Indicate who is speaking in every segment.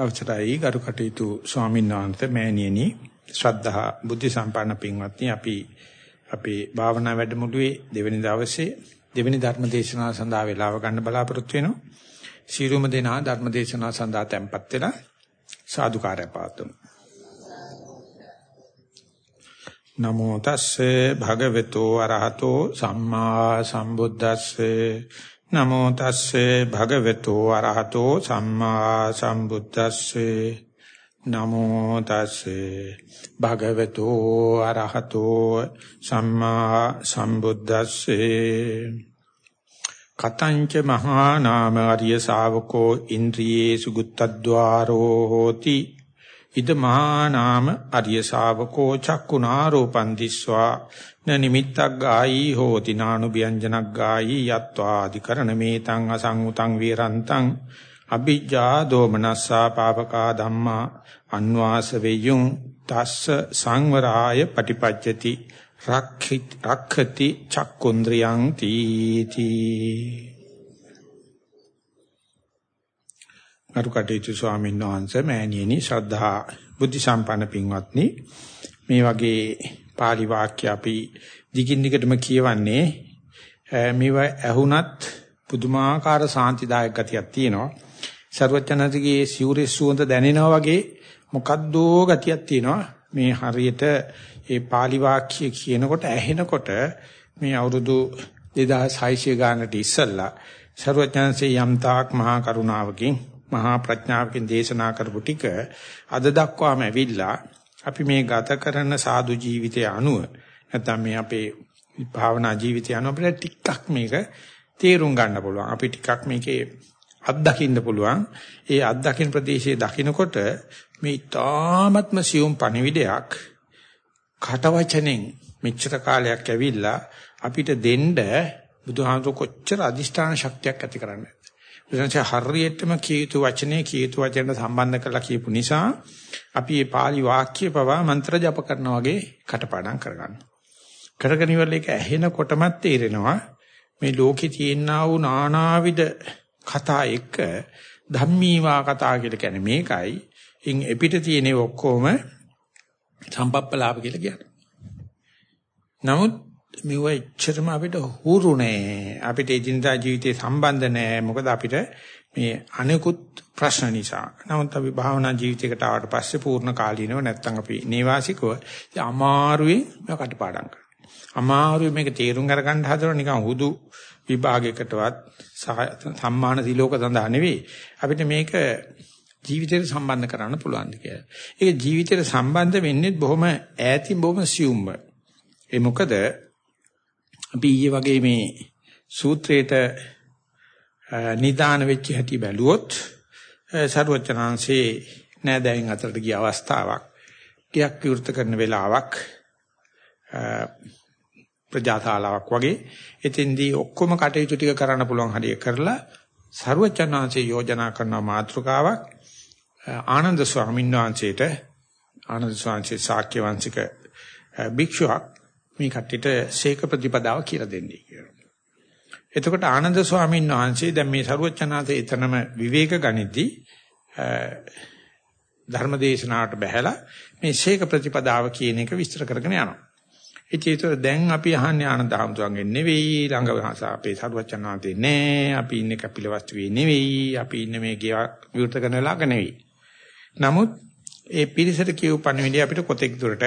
Speaker 1: අවසරයි ගරු කටයුතු ස්වාමීන් වහන්සේ මෑණියනි ශ්‍රද්ධා බුද්ධ සම්පන්න පින්වත්නි අපි අපේ භාවනා වැඩමුළුවේ දෙවෙනි දවසේ දෙවෙනි ධර්ම දේශනාව සඳහා වේලාව ගන්න බලාපොරොත්තු වෙනවා. ශීරුම දෙනා ධර්ම දේශනාව සඳහා tempත් වෙලා සාදුකාරය පාතුමු. නමෝ තස්සේ භගවතු අරහතෝ සම්මා සම්බුද්දස්සේ නමෝ තස්සේ භගවතු අරහතෝ සම්මා සම්බුද්දස්සේ. නමෝ තස්සේ භගවතු අරහතෝ සම්මා සම්බුද්දස්සේ. කතංච මහා නාම අරිය ශාවකෝ ඉන්ද්‍රියේ සුගතද්වාරෝ හෝති. ඉද මහා නාම අරිය ශාවකෝ චක්කුණා රූපං දිස්වා. න නිමිත්තක් ගායි හෝති නානු ව්‍යංජනක් ගායි යත්වා අධිකරණ මේතං අසංඋතං වීරන්තං. අ비ජ්ජා දෝමනස්සා පාපකා ධම්මා. අන්වාස වේයුං තස්ස සංවරාය පටිපජ්ජති රක්ඛති චක්කුන්ද්‍රියං තීති. කරු කටයුතු ස්වාමීන් වහන්සේ මෑණියනි ශ්‍රද්ධා බුද්ධ සම්පන්න පින්වත්නි. මේ වගේ pāli වාක්‍ය අපි දිගින් දිගටම කියවන්නේ මේවා ඇහුණත් පුදුමාකාර සාන්තිදායක ගතියක් තියෙනවා. ਸਰවඥාතිගේ සිවුරේ සුවඳ දැනෙනවා වගේ මොකද්දෝ ගතියක් තියෙනවා. මේ හරියට ඒ pāli වාක්‍ය කියනකොට ඇහෙනකොට මේ අවුරුදු 2600 ගානට ඉස්සෙල්ලා ਸਰවඥාන්සේ යම්තාක් මහා කරුණාවකින් මහා ප්‍රඥාවකින් දේශනා කරපු ටික අද දක්වාම ඇවිල්ලා අපි මේ ගත කරන සාදු ජීවිතය අනුව නැත්නම් මේ අපේ භාවනා ජීවිතය අනුව අපිට ටිකක් මේක තේරුම් ගන්න පුළුවන්. අපි ටිකක් මේකේ අත්දකින්න පුළුවන්. ඒ අත්දකින්න ප්‍රදේශයේ දකින්නකොට මේ තාමත්ම සියුම් පණිවිඩයක් කටවචනෙන් මෙච්චර කාලයක් ඇවිල්ලා අපිට දෙන්න බුදුහාමුදුර කොච්චර අදිෂ්ඨාන ශක්තියක් ඇති කරන්නේ. එතනච හරියටම කීතු වචනේ කීතු වචන සම්බන්ධ කරලා කියපු නිසා අපි මේ pāli වාක්‍ය පවා මන්ත්‍ර ජප කරනා වගේ කටපාඩම් කරගන්නවා. කරගෙන ඉවරලා ඒක ඇහෙනකොටමත් තේරෙනවා මේ ලෝකේ තියෙනා වූ නානාවිද කතා එක්ක ධම්මීවා කතා කියලා කියන්නේ මේකයි. ඉන් එපිට තියෙන ඔක්කොම සම්පප්පලාප කියලා කියන්නේ. නමුත් මෙව එච්චරම අපිට හුරු නෑ. අපිට එදිනදා ජීවිතේ සම්බන්ධ නෑ. මොකද අපිට මේ අනිකුත් ප්‍රශ්න නිසා. නමුත් අපි භාවනා ජීවිතයකට ආවට පස්සේ පූර්ණ කාලීනව නැත්තම් අපි නේවාසිකව අමාරුවේ මේක කටපාඩම් කරනවා. අමාරුවේ මේක තේරුම් අරගන්න හදන නිකන් හුදු විභාගයකටවත් සම්මාන සිලෝක සඳහා නෙවෙයි. අපිට මේක ජීවිතයට සම්බන්ධ කරන්න පුළුවන් කියලා. ඒක ජීවිතයට සම්බන්ධ වෙන්නේ බොහොම ඈතින් බොහොම සියුම්ව. ඒ මොකද අපි ඊයේ වගේ මේ සූත්‍රේට නිදාන වෙච්ච හැටි බැලුවොත් සරුවචනාංශේ නෑදෑයින් අතරට ගිය අවස්ථාවක් ගියක් විවෘත කරන වෙලාවක් ප්‍රජාතාලාවක් වගේ. එතෙන්දී ඔක්කොම කටයුතු ටික කරන්න පුළුවන් හරිය කරලා සරුවචනාංශේ යෝජනා කරන මාතෘකාවක් ආනන්ද ස්වාමීන් වහන්සේට ආනන්ද ස්වාමීන් ශාක්‍ය වංශික භික්ෂුවක් මේ කට්ටියට ශේක ප්‍රතිපදාව කියලා දෙන්නේ කියලා. එතකොට ආනන්ද ස්වාමීන් වහන්සේ දැන් මේ සරුවචනාතේ එතනම විවේක ගනිද්දී ධර්මදේශනාවට බහැලා මේ ශේක ප්‍රතිපදාව කියන එක විස්තර කරගෙන යනවා. ඒකේතර දැන් අපි අහන්නේ ආනන්ද හාමුදුරන්ගෙන් නෙවෙයි ළඟ අපේ සරුවචනාතේ නෑ අපි ඉන්නේ කපිලවස්තුවේ නෙවෙයි අපි ඉන්නේ මේ ගියා විවෘත කරන ලාක නෙවෙයි. නමුත් ඒ පිරිසට කියව පණිවිඩය අපිට කොතෙක් දුරට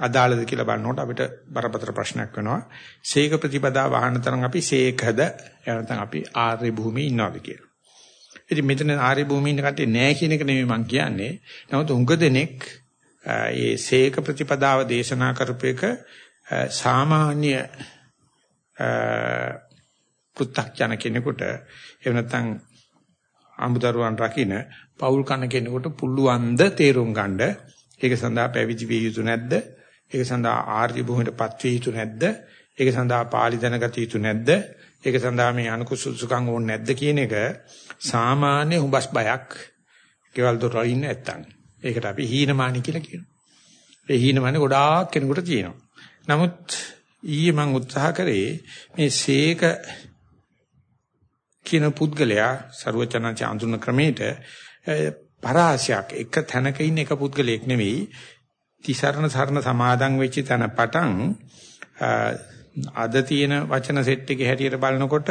Speaker 1: අදාළද කියලා බලනකොට අපිට බරපතල ප්‍රශ්නයක් වෙනවා. සීක ප්‍රතිපදා වහන තරම් අපි සීකද එහෙනම් අපි ආර්ය භූමියේ ඉන්නවද කියලා. ඉතින් මෙතන ආර්ය භූමියේ ඉන්න කට්ටිය නෑ කියන එක නෙමෙයි මම කියන්නේ. නමුත් උඟ දෙනෙක් ඒ සීක ප්‍රතිපදාව දේශනා කරපේක සාමාන්‍ය පුත්තක්ජන කෙනෙකුට එහෙම නැත්නම් අමුදරුවන් රකින්න පෞල් කන කෙනෙකුට පුළුවන් ද තේරුම් ගන්න ඒක සඳහා පැවිදි විය යුතු නැද්ද ඒක සඳහා ආර්ය භූමියටපත් විය යුතු නැද්ද? ඒක සඳහා පාලි දැනගත යුතු නැද්ද? ඒක සඳහා මේ අනුකුසුසුකම් ඕනේ නැද්ද කියන එක සාමාන්‍ය හුඹස් බයක් කෙවල් දොර ඉන්න නැත්තම්. ඒකට අපි හීනමානි කියලා කියනවා. ඒ හීනමානි ගොඩාක් කෙනෙකුට තියෙනවා. නමුත් ඊයේ මම උත්සාහ කරේ මේ සීක කියන පුද්ගලයා ਸਰවචනංච අඳුන ක්‍රමයට පරාසයක් එක තැනක ඉන්න එක පුද්ගලයෙක් නෙවෙයි තිසරණ සරණ සමාදන් වෙච්ච තැන පටන් අද තියෙන වචන සෙට් එකේ හැටියට බලනකොට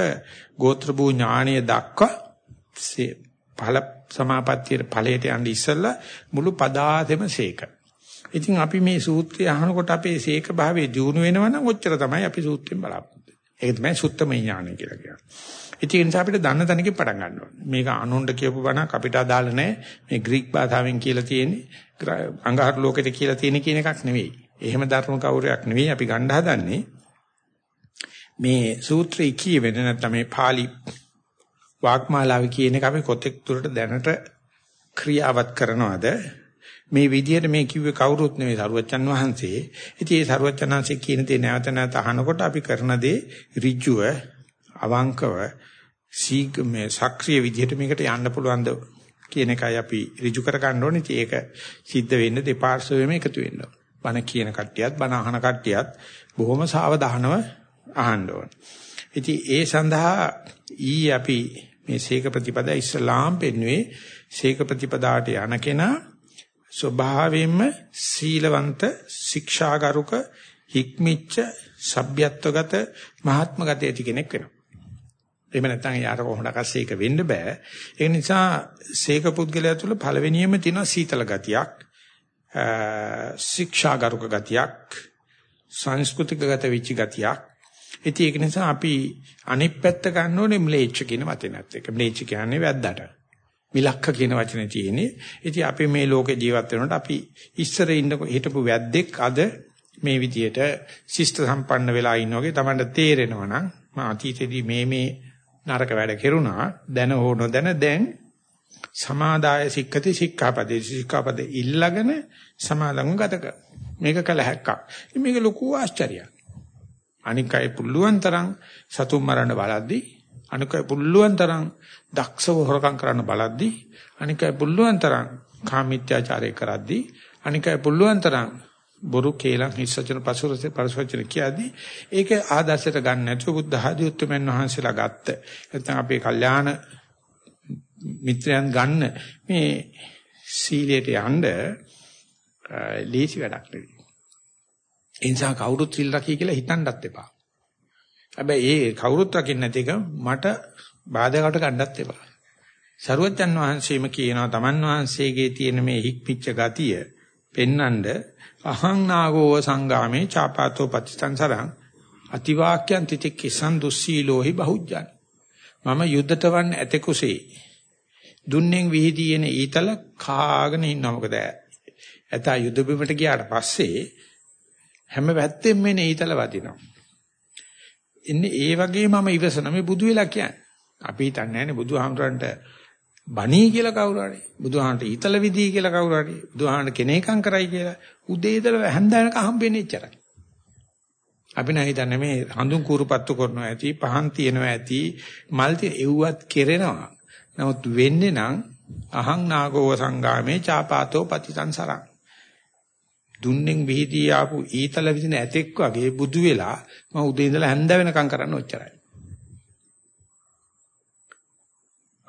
Speaker 1: ගෝත්‍ර භූ ඥානීය දක්වා ඵල සමාපත්තියේ ඵලයට යන්න ඉස්සෙල්ලා මුළු පදාතෙම සීක. ඉතින් අපි මේ සූත්‍රය අහනකොට අපේ සීක භාවයේ දියුණු වෙනවනම් ඔච්චර තමයි අපි සූත්‍රයෙන් බලාපොරොත්තු වෙන්නේ. ඒක තමයි සුත්තම ඥානය කියලා කියන්නේ. ඉතින් ඒ නිසා අපිට දන්න තැනකින් පටන් ගන්න ඕනේ. මේක අනුණ්ඩ කියපු බණක් අපිට අදාළ නැහැ. මේ ග්‍රීක භාෂාවෙන් කියලා තියෙන්නේ අඟහරු ලෝකෙට කියලා තියෙන කියන එකක් නෙවෙයි. එහෙම ධර්ම කෞරයක් නෙවෙයි අපි ගන්න හදන්නේ. මේ සූත්‍රය කියවෙන නැත්නම් මේ pāli වාග්මාලාව කියන එක අපි කොතෙක් දුරට දැනට ක්‍රියාවත් කරනවද මේ විදිහට මේ කිව්වේ කවුරුත් නෙවෙයි සරුවච්චන් වහන්සේ. ඉතින් ඒ සරුවච්චන් වහන්සේ කියන දේ නැවත නැවත අහනකොට අපි කරන දේ ඍජුව අවංකව සීග මේ සක්‍රීය විදිහට මේකට යන්න පුළුවන්ද කියන එකයි අපි ඍජු කර ගන්න ඕනේ. ඉතින් ඒක සිද්ධ වෙන්න දෙපාර්ශ්වෙම එකතු වෙන්න ඕනේ. බණ කියන කට්ටියත් බණ අහන කට්ටියත් බොහොම සාවධානව අහන්න ඕනේ. ඉතින් ඒ සඳහා ඊ අපි මේ සීක ප්‍රතිපදා ඉස්ලාම් පෙන්වුවේ සීක ප්‍රතිපදාට යන කෙනා ස්වභාවයෙන්ම සීලවන්ත ශික්ෂාගරුක හික්මිච්ච සભ્યත්වගත මහත්මගත ඇති කෙනෙක් වෙනවා. එහෙම නැත්නම් යාර කොහොමද කස්සේක වෙන්න බෑ. ඒ නිසා සීක පුද්ගලයා තුළ පළවෙනියම තියෙන සීතල ගතියක්, ශික්ෂාගරුක ගතියක්, සංස්කෘතික ගත වෙච්ච ගතියක්. ඉතින් ඒක නිසා අපි අනිත් පැත්ත ගන්න ඕනේ ම්ලේච්ඡ කියන වචනයත් එක්ක. ම්ලේච්ඡ කියන්නේ වැද්දාට. මිලක්ක කියන වචනේ තියෙන්නේ. ඉතින් අපි මේ ලෝකේ ජීවත් වෙනකොට අපි ඉස්සර ඉන්න හිටපු වැද්දෙක් අද මේ විදියට ශිෂ්ට සම්පන්න වෙලා ඉන්න වගේ Tamanට තේරෙනවා නම් මා අතීතේදී මේ මේ නරක වැඩ කෙරුණා. දැන හෝ නොදැන දැන් සමාදාය සික්කති සික්ඛාපදේ. සික්ඛාපදේ ඉල්ලගෙන සමාදන් ගත කර. මේක කළ හැක්කක්. මේක ලොකු ආශ්චර්යයක්. අනික අය පුළුවන් තරම් සතුන් මරන්න බලද්දී අනික අය පුළුවන් තරම් දක්ෂව හොරකම් කරන්න බලද්දී අනික අය පුළුවන් තරම් කාමීත්‍යාචාරය කරද්දී අනික අය පුළුවන් තරම් බොරු කේලම් හිස්සචන පසුරසේ පරිසවචන කියද්දී ඒක ආදර්ශයට ගන්න නැතුව බුද්ධ ආදී උත්තරමන් වහන්සේලා ගත්ත නැත්නම් අපේ කල්යාණ මිත්‍රයන් ගන්න මේ සීලයට යන්න ලීසි වැඩක් නෙවෙයි ඒ නිසා කවුරුත් සිල් රකී කියලා හිතන්නත් එපා. හැබැයි ඒ කවුරුත් රකින්න නැති එක මට බාධාකට ගන්නත් එපා. සරුවච්චන් වහන්සේම කියනවා තමන් වහන්සේගේ තියෙන මේ හික්පිච්ච ගතිය පෙන්නඳ අහං නාගෝ සංගාමේ චාපාතෝ පච්චංසරං අතිවාක්‍යං තිතික්කසන් දුස්සීලෝහි බහුජ්ජන් මම යුද්ධට වන් ඇතෙකුසේ දුන්නෙන් විහිදීන ඊතල කාගෙන ඉන්නවා මොකද ඇතා යුද්ධ බිමට ගියාට පස්සේ හැම පැත්තෙම මේ ඊතල වදිනවා. ඉන්නේ ඒ වගේ මම ඉවසන මේ බුදු වෙලා කියන්නේ. අපි හිතන්නේ නැහැනේ බුදුහාමරන්ට බණී කියලා කවුරු හරි. බුදුහාමරට ඊතල විදී කියලා කවුරු හරි. බුදුහාමරට කෙනේකම් කරයි කියලා. උදේ ඉඳලා හැන්දෑනක හම්බෙන්නේ එච්චරයි. අපි නම් හිතන්නේ මේ හඳුන් කූරුපත්තු කරනවා ඇති, පහන් තියනවා ඇති, මල් එව්වත් කෙරෙනවා. නමුත් වෙන්නේ නම් අහං නාගෝ සංගාමේ චාපාතෝ පතිසංසරං. දුන්නෙන් විහිදී ආපු ඊතල විදින ඇතෙක් වගේ බුදු වෙලා මම උදේ ඉඳලා හැන්ද වෙනකම් කරන්න ඔච්චරයි.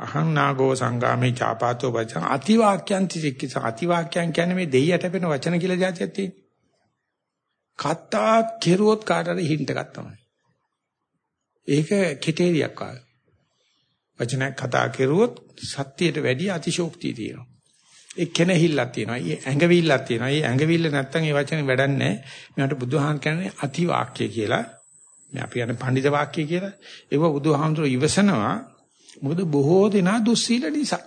Speaker 1: අහං නාගෝ සංගාමේ චාපාතෝ වචන අතිවාක්‍යං තිසික්කිස අතිවාක්‍යං කියන්නේ මේ දෙයියට වෙන වචන කියලා જાතියක් තියෙන්නේ. කතා කෙරුවොත් කාටද හින්ට් එකක් තමයි. ඒක කිටේරියක් වගේ. වචනයක් කතා කෙරුවොත් සත්‍යයට වැඩි අතිශෝක්තිය තියෙනවා. ඒ කෙනහිල්ලක් තියෙනවා. ඒ ඇඟවිල්ලක් තියෙනවා. ඒ ඇඟවිල්ල නැත්තම් ඒ වචනේ වැඩක් නැහැ. මේකට බුදුහාම කියන්නේ අති වාක්‍ය කියලා. මේ අපි යන පඬිත වාක්‍ය කියලා. ඒක බුදුහාමතුරු ඉවසනවා. මොකද බොහෝ දෙනා දුස්සීල නිසා.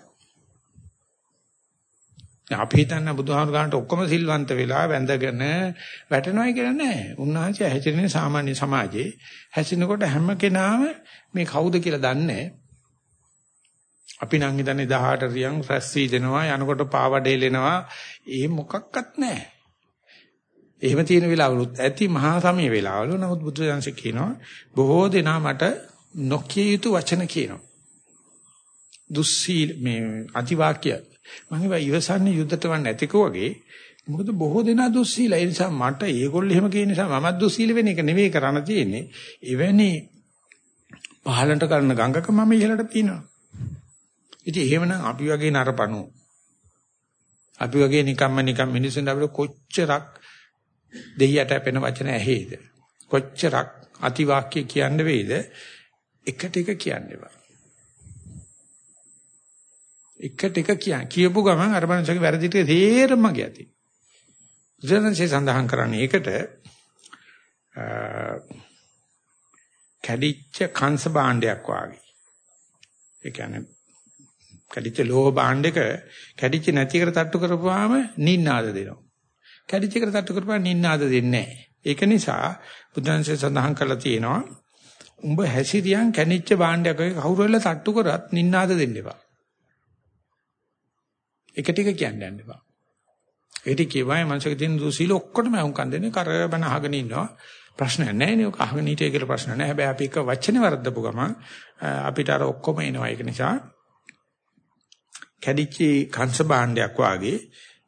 Speaker 1: අපි හිතන්න බුදුහාම ගන්නට ඔක්කොම සිල්වන්ත වෙලා වැඳගෙන වැටෙනවයි කියලා නෑ. උන්වහන්සේ හැසිරෙන සාමාන්‍ය සමාජයේ හැසිරෙනකොට හැම කෙනාම මේ කවුද කියලා දන්නේ නෑ. අපි නම් හිතන්නේ 18 රියන් රැස් වී දෙනවා යනකොට පාවඩේලෙනවා ඒ මොකක්වත් නැහැ. එහෙම තියෙන වෙලාවලුත් ඇති මහා සමය වෙලාවලු නමුත් බුදුදහමසේ කියනවා බොහෝ දෙනා මට නොකිය යුතු වචන කියනවා. දුස්සීල මේ අතිවාක්‍ය. මම ඒවා ඉවසන්නේ යුද්ධට වන් නැතිකෝ වගේ. මොකද බොහෝ දෙනා දුස්සීල. ඒ නිසා මට ඒගොල්ලෝ එහෙම කියන නිසා මමත් දුස්සීල වෙන එක නෙවෙයි කරන්න තියෙන්නේ. එවැනි පහලට කරන ගඟක මම ඉහළට තිනවා ඉතින් එහෙමනම් අපි වගේ නරපණු. අපි වගේ නිකම්ම නිකම් මිනිස්සුන්ට අපිට කොච්චරක් දෙයියට අපෙන වචන ඇහෙයිද? කොච්චරක් අතිවාක්‍ය කියන්න වෙයිද? එක ටික කියන්න බෑ. එක ටික කියන් කියපු ගමන් අර මනුස්සගේ වැරදි ටික තේරම ගියති. බුදුරජාණන්සේ සඳහන් කරන්නේ ඒකට කැඩිච්ච කංශ භාණ්ඩයක් වාගේ. ඒ කියන්නේ කැඩිච්ච ලෝහ භාණ්ඩයක කැඩිච්ච නැති කර තට්ටු කරපුවාම නින්නාද දෙනවා. කැඩිච්ච කර තට්ටු කරපුවාම නින්නාද දෙන්නේ නැහැ. ඒක නිසා බුදුන්සේ සඳහන් කරලා තියෙනවා උඹ හැසිරියන් කැණිච්ච භාණ්ඩයක කවුරු වෙලා තට්ටු කරත් නින්නාද දෙන්න එපා. එක ටික කියන්න යන්න එපා. ඒ ටික කියවයි මනසක තියෙන දුසීල ඔක්කොටම අහුම්කම් දෙන්නේ කරබන අහගෙන ඉන්නවා. ප්‍රශ්නයක් නැහැ නේ ඔක අහගෙන හිටිය කියලා ප්‍රශ්න නැහැ. හැබැයි අපි එක වචනේ වරද්දපු ගමන් අපිට අර ඔක්කොම එනවා. ඒක නිසා කැඩිච්ච කංශ භාණ්ඩයක් වාගේ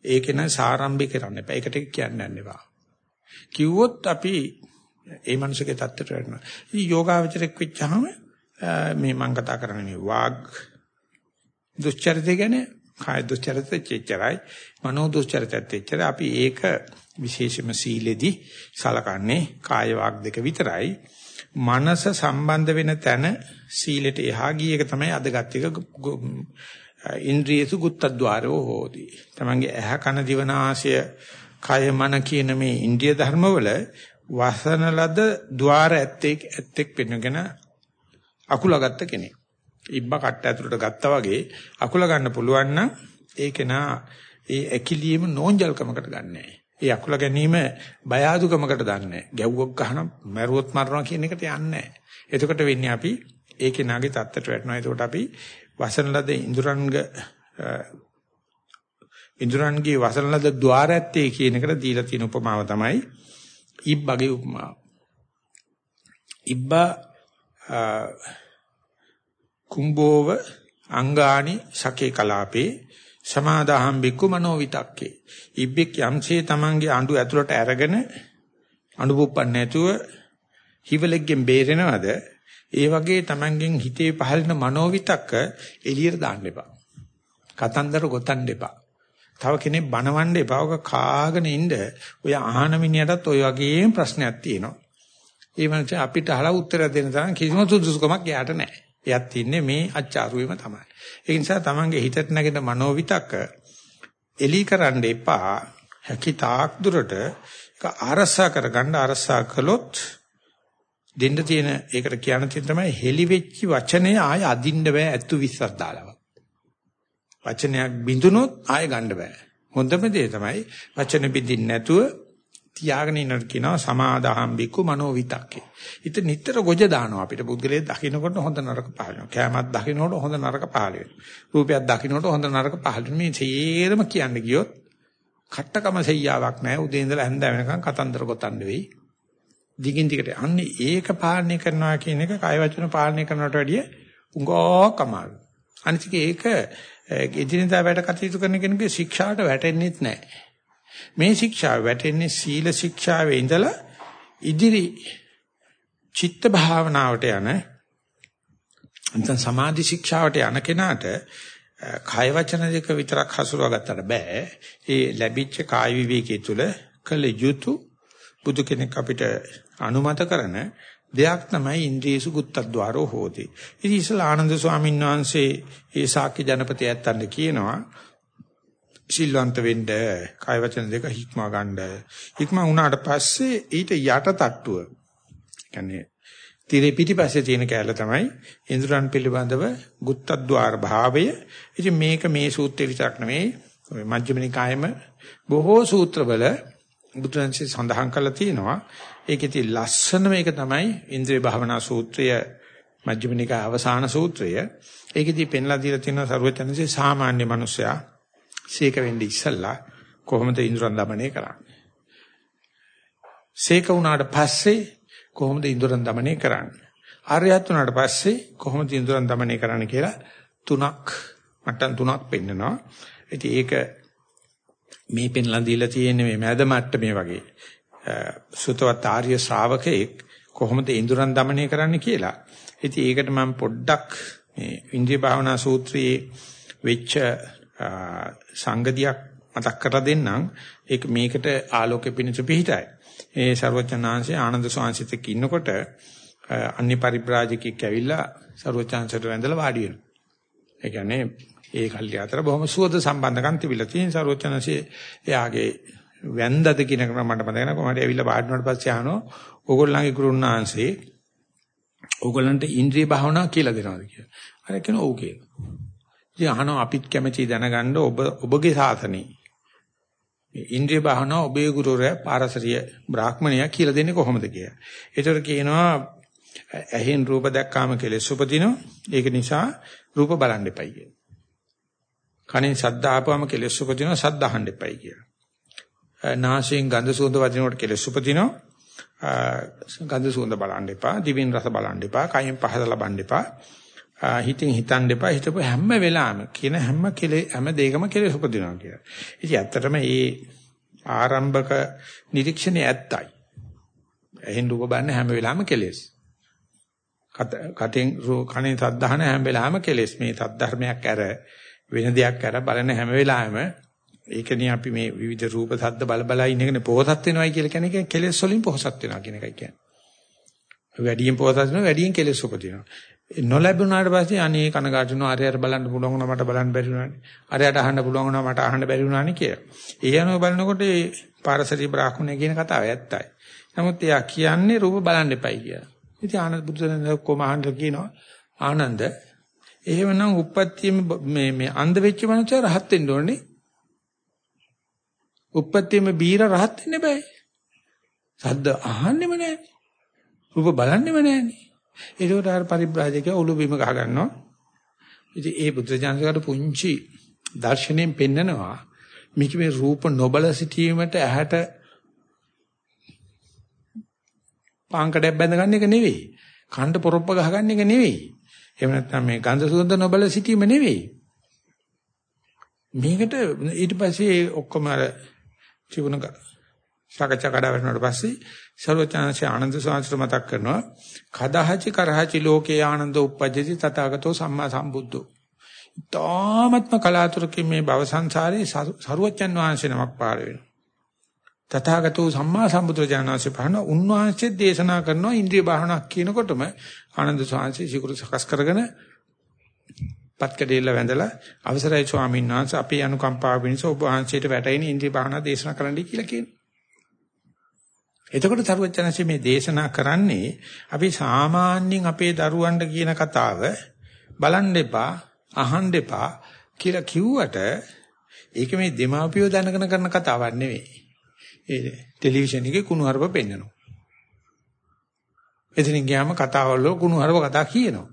Speaker 1: ඒක න සාරම්භය කරන්න එපා. ඒකට කියන්න යන්න එපා. කිව්වොත් අපි ඒ මනුස්සගේ தත්තට වෙනවා. ඉතින් යෝගාවචරයක් වෙච්චාම මේ මම කතා කරන්නේ මේ වාග් දුස්චරිතය ගැන කාය දුස්චරිතය චේචරයි මනෝ දුස්චරිතය චේචරයි අපි ඒක විශේෂම සීලෙදි සලකන්නේ කාය වාග් දෙක විතරයි. මනස සම්බන්ධ වෙන තැන සීලෙට එහා ගිය එක තමයි අද ගත් එක ඉන්ද්‍රියසු ගුත්තද්්වාරෝ හෝති. තමන්ගේ ඇහ කන දිවනාසය කය මන කියන මේ ඉන්ද්‍රිය ධර්මවල වසන ලද ద్వාර ඇත්තෙක් ඇත්තෙක් වෙනගෙන අකුලගත්ත කෙනෙක්. ඉබ්බ කට්ට ඇතුලට ගත්තා වගේ අකුල ගන්න පුළුවන් නම් ඒක නා ඒ ඇකිලියෙම නෝන්ජල්කමකට ගන්නෑ. ඒ අකුල ගැනීම බය ආදුකමකට දන්නේ. ගැව්වක් ගහන මැරුවොත් මරනවා කියන එකට යන්නේ නැහැ. එතකොට වෙන්නේ අපි ඒකේ නාගේ தත්තට වැටෙනවා. එතකොට අපි වසන ලද ඉඳුරන්ග ඉඳුරන්ගේ වසන ලද ద్వාරයත්තේ කියන එකට දීලා තියෙන උපමාව තමයි ඉබ්බගේ උපමාව. ඉබ්බා කුම්බෝව අංගානි සකේ කලාපේ සමාදාහම් බික්කු මනෝවිතක්කේ. ඉබ්බෙක් යම්සේ තමන්ගේ අඬු ඇතුළට අරගෙන අඬු පුප්පන්න නැතුව හිවලෙක්ගෙන් බේරෙනවද? ඒ වගේ තමන්ගෙන් හිතේ පහළන මනෝවිතක්ක එළියට දාන්න එපා. කතන්දර ගොතන්න එපා. තව කෙනෙක් බනවන්න එපා. ඔක කාගෙන ඉන්න ඔය අහන මිනිහටත් ඔය වගේම ප්‍රශ්නයක් තියෙනවා. ඒ මනස අපිට අහලා උත්තර දෙන්න තරම් කිසිම සුදුසුකමක් එයාට නැහැ. එයත් ඉන්නේ මේ අච්චාරුවෙම තමයි. ඒ නිසා තමන්ගේ හිතට නැගෙන මනෝවිතක එලි කරන්න එපා. හැකි තාක් දුරට ඒක අරසා කරගන්න අරසා කළොත් දෙන්න තියෙන ඒකට කියන්න තියෙන තමයි හෙලි වෙච්ච වචනේ ආය අදින්න බෑ ඇත්තු 20ක් දාලවත්. වචනයක් බිඳුනොත් ආය ගන්න බෑ. හොඳම දේ තමයි වචන බින්දින් නැතුව තියාගෙන ඉන්නට කියනවා සමාදාහම් බිකු මනෝ විතක්කේ. හිත නිතර ගොජ දානවා අපිට පුද්ගලයේ දකින්නකොට හොඳ නරක පහල වෙනවා. කෑමක් දකින්නකොට හොඳ නරක පහල වෙනවා. රූපයක් දකින්නකොට හොඳ නරක පහල වෙනවා. මේ සේරම කියන්න ගියොත් කට්ටකම සෙයියාවක් නැහැ. උදේ ඉඳලා හැන්ද වෙනකන් කතන්දර ගොතන්න වෙයි. දිගින් දිගට අන්නේ ඒක පාලනය කරනවා කියන එක කය වචන පාලනය කරනවට වැඩිය උඟක් අමාරුයි. අනිත් ඒක එදිනෙදා වැඩ කටයුතු කරන කෙනෙකුගේ ශික්ෂාවට වැටෙන්නේ නැහැ. මේ ශික්ෂාව වැටෙන්නේ සීල ශික්ෂාවේ ඉඳලා ඉදිරි චිත්ත භාවනාවට යන නැත්නම් සමාධි ශික්ෂාවට යන කෙනාට කාය වචන දෙක විතරක් හසුරවා ගන්නට බෑ. ඒ ලැබිච්ච කාය විවේකයේ තුල කළ යුතු බුදු කෙනෙක් අපිට අනුමත කරන දෙයක් තමයි ඉන්ද්‍රියසු ගුත්තද්්වාරෝ හෝති. ඉතින් ඉස්ලා ආනන්ද ස්වාමීන් වහන්සේ ඒ ශාක්‍ය ජනපතය ඇත්තන්ට කියනවා සිල්වන්ත වෙන්න, කාය වචන දෙක හික්මා ගන්න. හික්මා වුණාට පස්සේ ඊට යට තට්ටුව. කියන්නේ tire පිටිපස්සේ තියෙන කැලල තමයි ඉන්ද්‍රයන් පිළිබඳව ගුත්තද්්වාර භාවය. ඉතින් මේක මේ සූත්‍රය විතරක් නෙමෙයි ඔය මජ්ක්‍ධිම නිකායෙම බොහෝ සූත්‍රවල බුදුන්සේ සඳහන් කරලා තියෙනවා. ඒකේ තියෙන ලස්සන මේක තමයි ඉන්ද්‍රිය භාවනා සූත්‍රය මජ්ක්‍ධිම නිකාය අවසාන සූත්‍රය. ඒකෙදී පෙන්ලා දීලා තියෙනවා සරුවචනසේ සාමාන්‍ය මිනිසයා සීක වෙන්නේ ඉස්සල්ලා කොහොමද ඉඳුරන් দমনය කරන්නේ? සීක වුණාට පස්සේ කොහොමද ඉඳුරන් দমনය කරන්නේ? ආර්යයත් වුණාට පස්සේ කොහොමද ඉඳුරන් দমনය කරන්න කියලා තුනක් මට්ටම් තුනක් පෙන්නනවා. ඉතින් ඒක මේ පෙන්ලා දීලා තියෙන්නේ මේ මැද මට්ටමේ වගේ. සුතවත් ආර්ය ශ්‍රාවකෙක් කොහොමද ඉඳුරන් দমনය කරන්න කියලා. ඉතින් ඒකට මම පොඩ්ඩක් මේ ඉන්ද්‍රිය භාවනා සූත්‍රයේ වෙච්ච සංගතියක් මතක් කරලා දෙන්නම් ඒක මේකට ආලෝකෙ පිණිස පිහිටයි. ඒ ਸਰවචනාංශය ආනන්ද සෝංශිතෙක් ඉන්නකොට අන්‍ය පරිබ්‍රාජකෙක් ඇවිල්ලා ਸਰවචනාංශයට වැඳලා වාඩි වෙනවා. ඒ කියන්නේ ඒ කල්ලි අතර බොහොම සුවද සම්බන්ධකම් තිබිලා තියෙන ਸਰවචනාංශයේ එයාගේ වැන්දද කියන එක මට මතක නැහැ කොහමද ඇවිල්ලා වාඩි වුණාට පස්සේ ආනෝ ඕගොල්ලන්ගේ ගුරුන්නාංශේ ඕගොල්ලන්ට ඉන්ද්‍රිය භාවනා කියලා දෙනවාද කියලා. අර කියන ඔව් කියලා. ඉතින් අහනවා අපිත් කැමැති දැනගන්න ඔබ ඔබගේ සාසනේ මේ ඉන්ද්‍රිය භාවනාව ඔබේ ගුරුවරයා පාරසරිය බ්‍රාහ්මණයා කියලා දෙන්නේ කොහොමද කියලා. ඒතර කියනවා ඇහෙන් රූප දැක්කාම කෙලෙස් උපදිනවා. ඒක නිසා රූප බලන්න එපයි කියලා. කනෙන් ශබ්ද ආපුවම කෙලෙස් උපදිනවා. ශබ්ද අහන්න එපයි කියලා. නාසයෙන් ගඳ සුවඳ වදිනකොට කෙලෙස් උපදිනවා. ගඳ සුවඳ බලන්න එපා. දිවෙන් රස බලන්න එපා. කයෙන් පහස ලබන්න එපා. හිතින් හිතන්න එපා හිතපු හැම වෙලාවෙම කියන හැම කෙලෙ හැම දෙයකම කෙලෙස් උපදිනවා කියලා. ඉතින් ඇත්තටම මේ ආරම්භක නිරීක්ෂණය ඇත්තයි. එහෙන් රූප බලන්න හැම වෙලාවෙම කෙලෙස්. කටෙන් කණෙන් සද්ධාහන හැම වෙලාවෙම කෙලෙස්. මේ සද්ධර්මයක් ඇර වෙන දෙයක් ඇර බලන හැම වෙලාවෙම ඒකනේ අපි මේ විවිධ රූප සද්ද බල බල ඉන්න එකනේ පොහසත් වෙනවයි කියලා කියන්නේ කෙලෙස් වලින් පොහසත් වෙනවා කියන එකයි කියන්නේ. වැඩියෙන් පොහසත් වෙනවා වැඩියෙන් කෙලෙස් උපදිනවා. නොලැබුණාට පස්සේ අනේ කනගාටු වෙනවා අරයට බලන්න පුළුවන් වුණා මට බලන්න බැරි වුණානේ. අරයට අහන්න පුළුවන් වුණා මට අහන්න බැරි වුණානේ කියලා. ඒ අනුව බලනකොට ඒ පාරසරි බ්‍රාහ්මණය කියන කතාව ඇත්තයි. නමුත් එයා කියන්නේ රූප බලන්න එපයි කියලා. ඉතින් ආනන්ද බුදුසෙන් කොහොම අහන්න කියනවා ආනන්ද එහෙමනම් උප්පත්තියේ මේ මේ අන්ධ වෙච්ච මනුස්සයා රහත් වෙන්න ඕනේ. උප්පත්තියේම බීර රහත් වෙන්න බෑ. සද්ද අහන්නෙම නෑ. රූප බලන්නෙම නෑනේ. ඒකට අර පරිබ්‍රාජකයා ඔලු බිම ගහ ගන්නවා. ඉතින් ඒ බුද්ධජනකයට පුංචි දර්ශනයෙන් පෙන්නනවා මේක මේ රූප නොබල සිටීමට ඇහැට පාංකඩයක් බැඳ ගන්න එක නෙවෙයි. කණ්ඩ පොරොප්ප ගහ ගන්න එක නෙවෙයි. එහෙම නැත්නම් මේ ගන්ධ සුවඳ නොබල සිටීම නෙවෙයි. මේකට ඊට පස්සේ ඔක්කොම අර තිබුණ සාකච්ඡා කඩා වැටුණාට පස්සේ සර්වචාන්සේ ආනන්ද සාංශර මතක් කරනවා කදහචි කරහචි ලෝකේ ආනන්ද උප්පජ්ජති තථාගතෝ සම්මා සම්බුද්ධෝ. තාමත්ම කලාතුරකින් මේ භව සංසාරේ සරුවචන් වහන්සේ නමක් පාර වෙනවා. තථාගතෝ සම්මා සම්බුදුරජාණන්සේ පහන උන්වහන්සේ දේශනා කරනවා ඉන්ද්‍රිය භාවනාවක් කියනකොටම ආනන්ද සාංශේ සිකුරු සකස් කරගෙන පත්කඩේල වැඳලා අවසරයි ස්වාමීන් වහන්සේ අපේ අනුකම්පාව වෙනස ඔබ වහන්සේට වැටෙන ඉන්ද්‍රිය භාවනා දේශනා කරන්නයි කියලා කියනවා. එතකොට තරුවචනසේ මේ දේශනා කරන්නේ අපි සාමාන්‍යයෙන් අපේ දරුවන්ට කියන කතාව බලන් එපා අහන්න එපා කියලා කිව්වට ඒක මේ දෙමාපියෝ දැනගෙන කරන කතාවක් නෙවෙයි. ඒ ටෙලිවිෂන් එකේ කුණුහරුප පෙන්නනවා. එතනින් ගියාම කතාවල කුණුහරුප කතා කියනවා.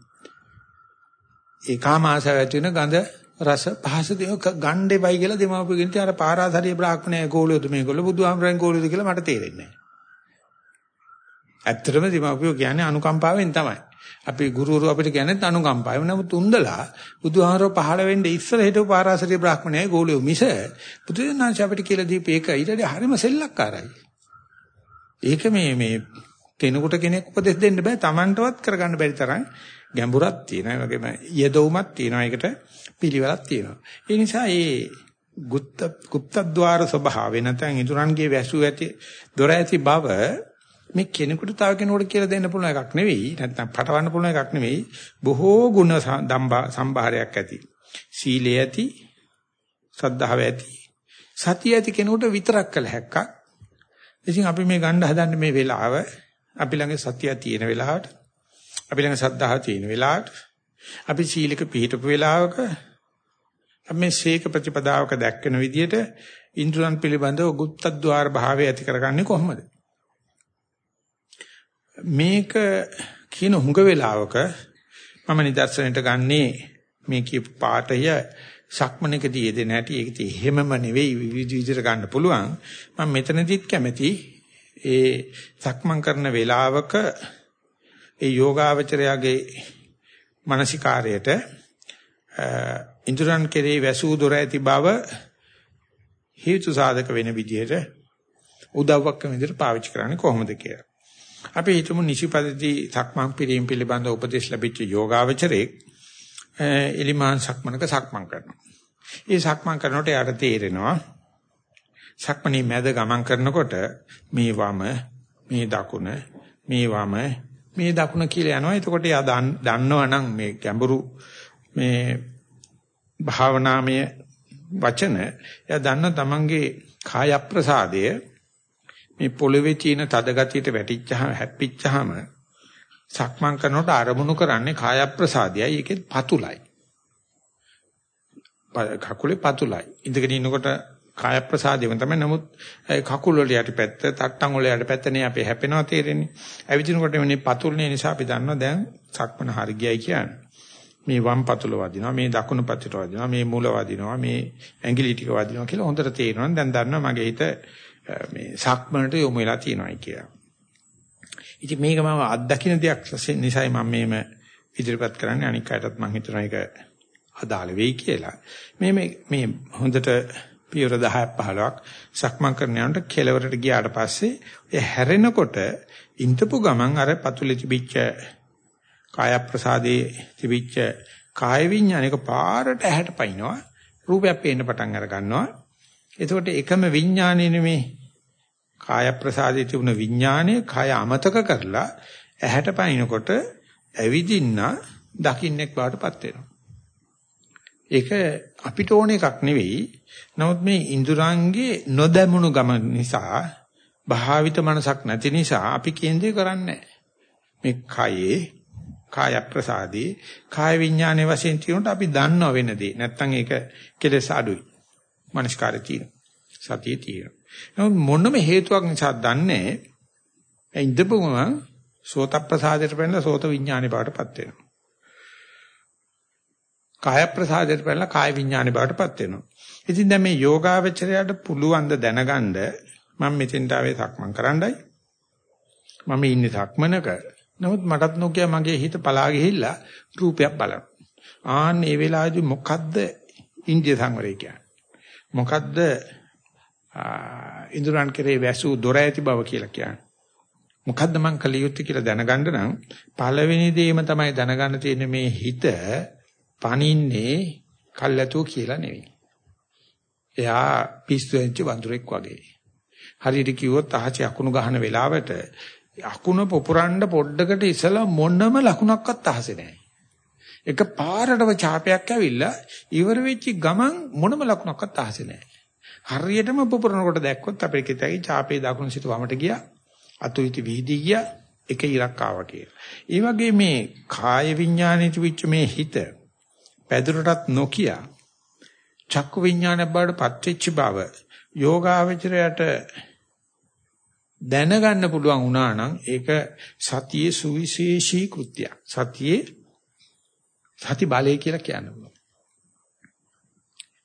Speaker 1: ඒ කාමාශාව ඇති වෙන ගඳ රස පහස දෙව ගණ්ඩේපයි කියලා දෙමාපියෝ කියන අර පාරාසරිය බ්‍රාහ්මණය ගෝලියොද මේගොල්ලෝ බුදුහාමරෙන් ගෝලියොද කියලා මට තේරෙන්නේ නැහැ. ඇත්තටම දීමාපියෝ කියන්නේ අනුකම්පාවෙන් තමයි. අපි ගුරුවරු අපිට කියන්නේ අනුකම්පාවෙන්. නමුත් උන්දලා බුදුහාරව පහළ වෙන්නේ ඉස්සර හිටපු පාරාසරිය බ්‍රාහ්මණයයි ගෝලියෝ මිස බුදුදහම අපිට කියලා දීපු එක ඊටදී හරිම සෙල්ලක්කාරයි. ඒක මේ මේ කෙනෙකුට කෙනෙක් උපදෙස් දෙන්න බෑ. Tamanටවත් කරගන්න බැරි තරම් ගැඹුරක් තියෙනවා. ඒ වගේම යෙදවුමක් තියෙනවා. ඒකට පිළිවෙලක් තියෙනවා. ඒ නිසා මේ ගුප්ත ගුප්තද්්වාර ස්වභාවය නැත්නම් ඉදurangගේ වැසු ඇති දොර ඇති බව මේ කෙනෙකුට තව කෙනෙකුට කියලා දෙන්න පුළුවන් එකක් නෙවෙයි. නැත්නම් පටවන්න පුළුවන් එකක් නෙවෙයි. බොහෝ ගුණ සම්භාරයක් ඇති. සීලය ඇති සද්ධාව ඇති සතිය ඇති කෙනෙකුට විතරක් කළ හැක්කක්. ඉතින් අපි මේ ගන්න හදන්නේ මේ වෙලාව. අපි ළඟ සතිය තියෙන වෙලාවට. අපි ළඟ සද්ධාව තියෙන වෙලාවට. අපි සීලක පිළිපිටපු වෙලාවක අපි මේ ශේක ප්‍රතිපදාවක දැක්කන විදිහට ඉන්ද්‍රයන් පිළිබඳව ගුප්තද්්වාර භාවය ඇති කරගන්නේ කොහොමද? මේක කියන හුඟ වෙලාවක මම නිදර්ශනයට ගන්නේ මේ කියපු පාඨය සක්මනකදී යෙදෙන හැටි. ඒක තේ හැමම නෙවෙයි විවිධ විදිහට ගන්න පුළුවන්. මම මෙතනදිත් කැමති ඒ සක්මන් කරන වෙලාවක ඒ යෝගාවචරයාගේ මානසිකාරයට ඉන්ද්‍රයන් කෙරේ වැසූ දොර ඇති බව හේතු සාධක වෙන විදිහට උදව්වක් වෙන විදිහට පාවිච්චි කරන්නේ කොහොමද කියලා. අපි හිතමු නිසිපදදී සක්මන් පිරීම පිළිබඳ උපදෙස් ලැබිච්ච යෝගාවචරයේ එලිමාන් සක්මනක සක්මන් කරනවා. ඒ සක්මන් කරනකොට යාට තේරෙනවා සක්මණේ මැද ගමන් කරනකොට මේ වම මේ දකුණ මේ වම මේ දකුණ කියලා යනවා. එතකොට යා දන්නවනම් මේ ගැඹුරු මේ භාවනාමය වචන එයා දන්න තමන්ගේ කාය ප්‍රසාදය මේ පොළවේ තියෙන තද ගතියට වැටිච්චහම හැප්පිච්චහම සක්මන් කරනකොට අරමුණු කරන්නේ කාය ප්‍රසාදයයි ඒකෙත් පතුලයි. කකුලේ පතුලයි. ඉඳගෙන ඉන්නකොට කාය ප්‍රසාදයම තමයි. නමුත් කකුල් වල යටිපැත්ත, තට්ටන් වල යටිපැත්තනේ අපි හැපෙනවා තේරෙන්නේ. ඇවිදිනකොට මේ පතුල්නේ නිසා අපි දන්නවා දැන් සක්මන හරි ගියයි කියන්නේ. මේ වම් පතුල වදිනවා, මේ දකුණු පතුල වදිනවා, මේ මුල වදිනවා, මේ ඇඟිලි ටික වදිනවා කියලා හොඳට තේරෙනවා. දැන් දන්නවා මගේ හිත මේ සක්මනට යොමු වෙලා තියෙනවායි කියලා. ඉතින් මේක මම අත්දකින්න දෙයක් නිසායි මම මේම ඉදිරිපත් කරන්නේ අනික් අයටත් මම හිතනවා ඒක අදාළ වෙයි කියලා. මේ මේ හොඳට පියවර 10ක් 15ක් සක්මන් කරන යනකොට කෙලවරට ගියාට පස්සේ ඒ හැරෙනකොට ඉන්ටපු ගමන් අර පතුලේ තිබිච්ච කාය ප්‍රසාදේ තිබිච්ච කාය විඥානික පාරට ඇහැට පයින්නවා රූපයක් පේන්න පටන් අර ගන්නවා එතකොට එකම විඥානේ නෙමේ කාය ප්‍රසාදේ තිබුණ විඥානේ කාය අමතක කරලා ඇහැට පයින්නකොට ඇවිදින්න දකින්නෙක් බවටපත් වෙනවා ඒක අපිට ඕන එකක් නෙවෙයි. නමුත් මේ ඉඳුරංගේ නොදැමුණු ගම නිසා භාවිත මනසක් නැති නිසා අපි කියන්නේ කරන්නේ මේ කයේ කාය ප්‍රසාදී කාය විඥානයේ වශයෙන් තියෙනට අපි දන්නව වෙන දේ. නැත්තම් ඒක කෙලෙස් අඩුයි. මනස්කාරය තියෙන. සතිය තියෙන. නමුත් මොනම හේතුවක් නිසා දන්නේ ඉඳපුවම සෝත ප්‍රසාදයට පැනලා සෝත විඥානේ බවටපත් වෙනවා. කාය ප්‍රසාදයට පැනලා කාය විඥානේ බවටපත් වෙනවා. ඉතින් දැන් මේ යෝගාවචරයට පුළුවන් ද දැනගන්න මම මෙතෙන්ට ආවේ සක්මන් කරන්නයි. මම ඉන්නේ සක්මනක. නමුත් මටත් නොකිය මගේ හිත පලා ගිහිල්ලා රූපයක් බලනවා. ආන්න ඒ වෙලාවේදී මොකද්ද ඉන්දිය සංවරය කියන්නේ? මොකද්ද ඉන්ද්‍රයන් කෙරේ වැසූ දොර ඇති බව කියලා කියන්නේ? මොකද්ද මං කල යුත්තේ කියලා දැනගන්න නම් පළවෙනි දේම තමයි දැනගන්න තියෙන්නේ මේ හිත පනින්නේ කල්ැතුව කියලා නෙවෙයි. එයා පිස්සු වෙච්ච වඳුරෙක් වගේ. හරියට කිව්වොත් අහචි අකුණු ගහන වෙලාවට අකුණ පොපුරන්න පොඩ්ඩකට ඉසලා මොනම ලකුණක්වත් අහසේ නැහැ. එක පාරටම චාපයක් ඇවිල්ලා ඉවර වෙච්ච ගමන් මොනම ලකුණක්වත් අහසේ නැහැ. හරියටම පොපුරනකොට දැක්කොත් අපේ කිතයි චාපේ දකුණු සිට වමට ගියා. අතු ඉති වීදි ගියා. එක ඉරක් ආවා කියලා. ඒ වගේ මේ කාය විඥානෙ තිබිච්ච මේ හිත පැදුරටත් නොකිය චක්කු විඥානය බවට පත්වෙච්ච බව යෝගාවචරයට දැනගන්න පුළුවන් වුණා නම් ඒක සතියේ සුවිශේෂී කෘත්‍යයක්. සතියේ සති බලය කියලා කියන්න පුළුවන්.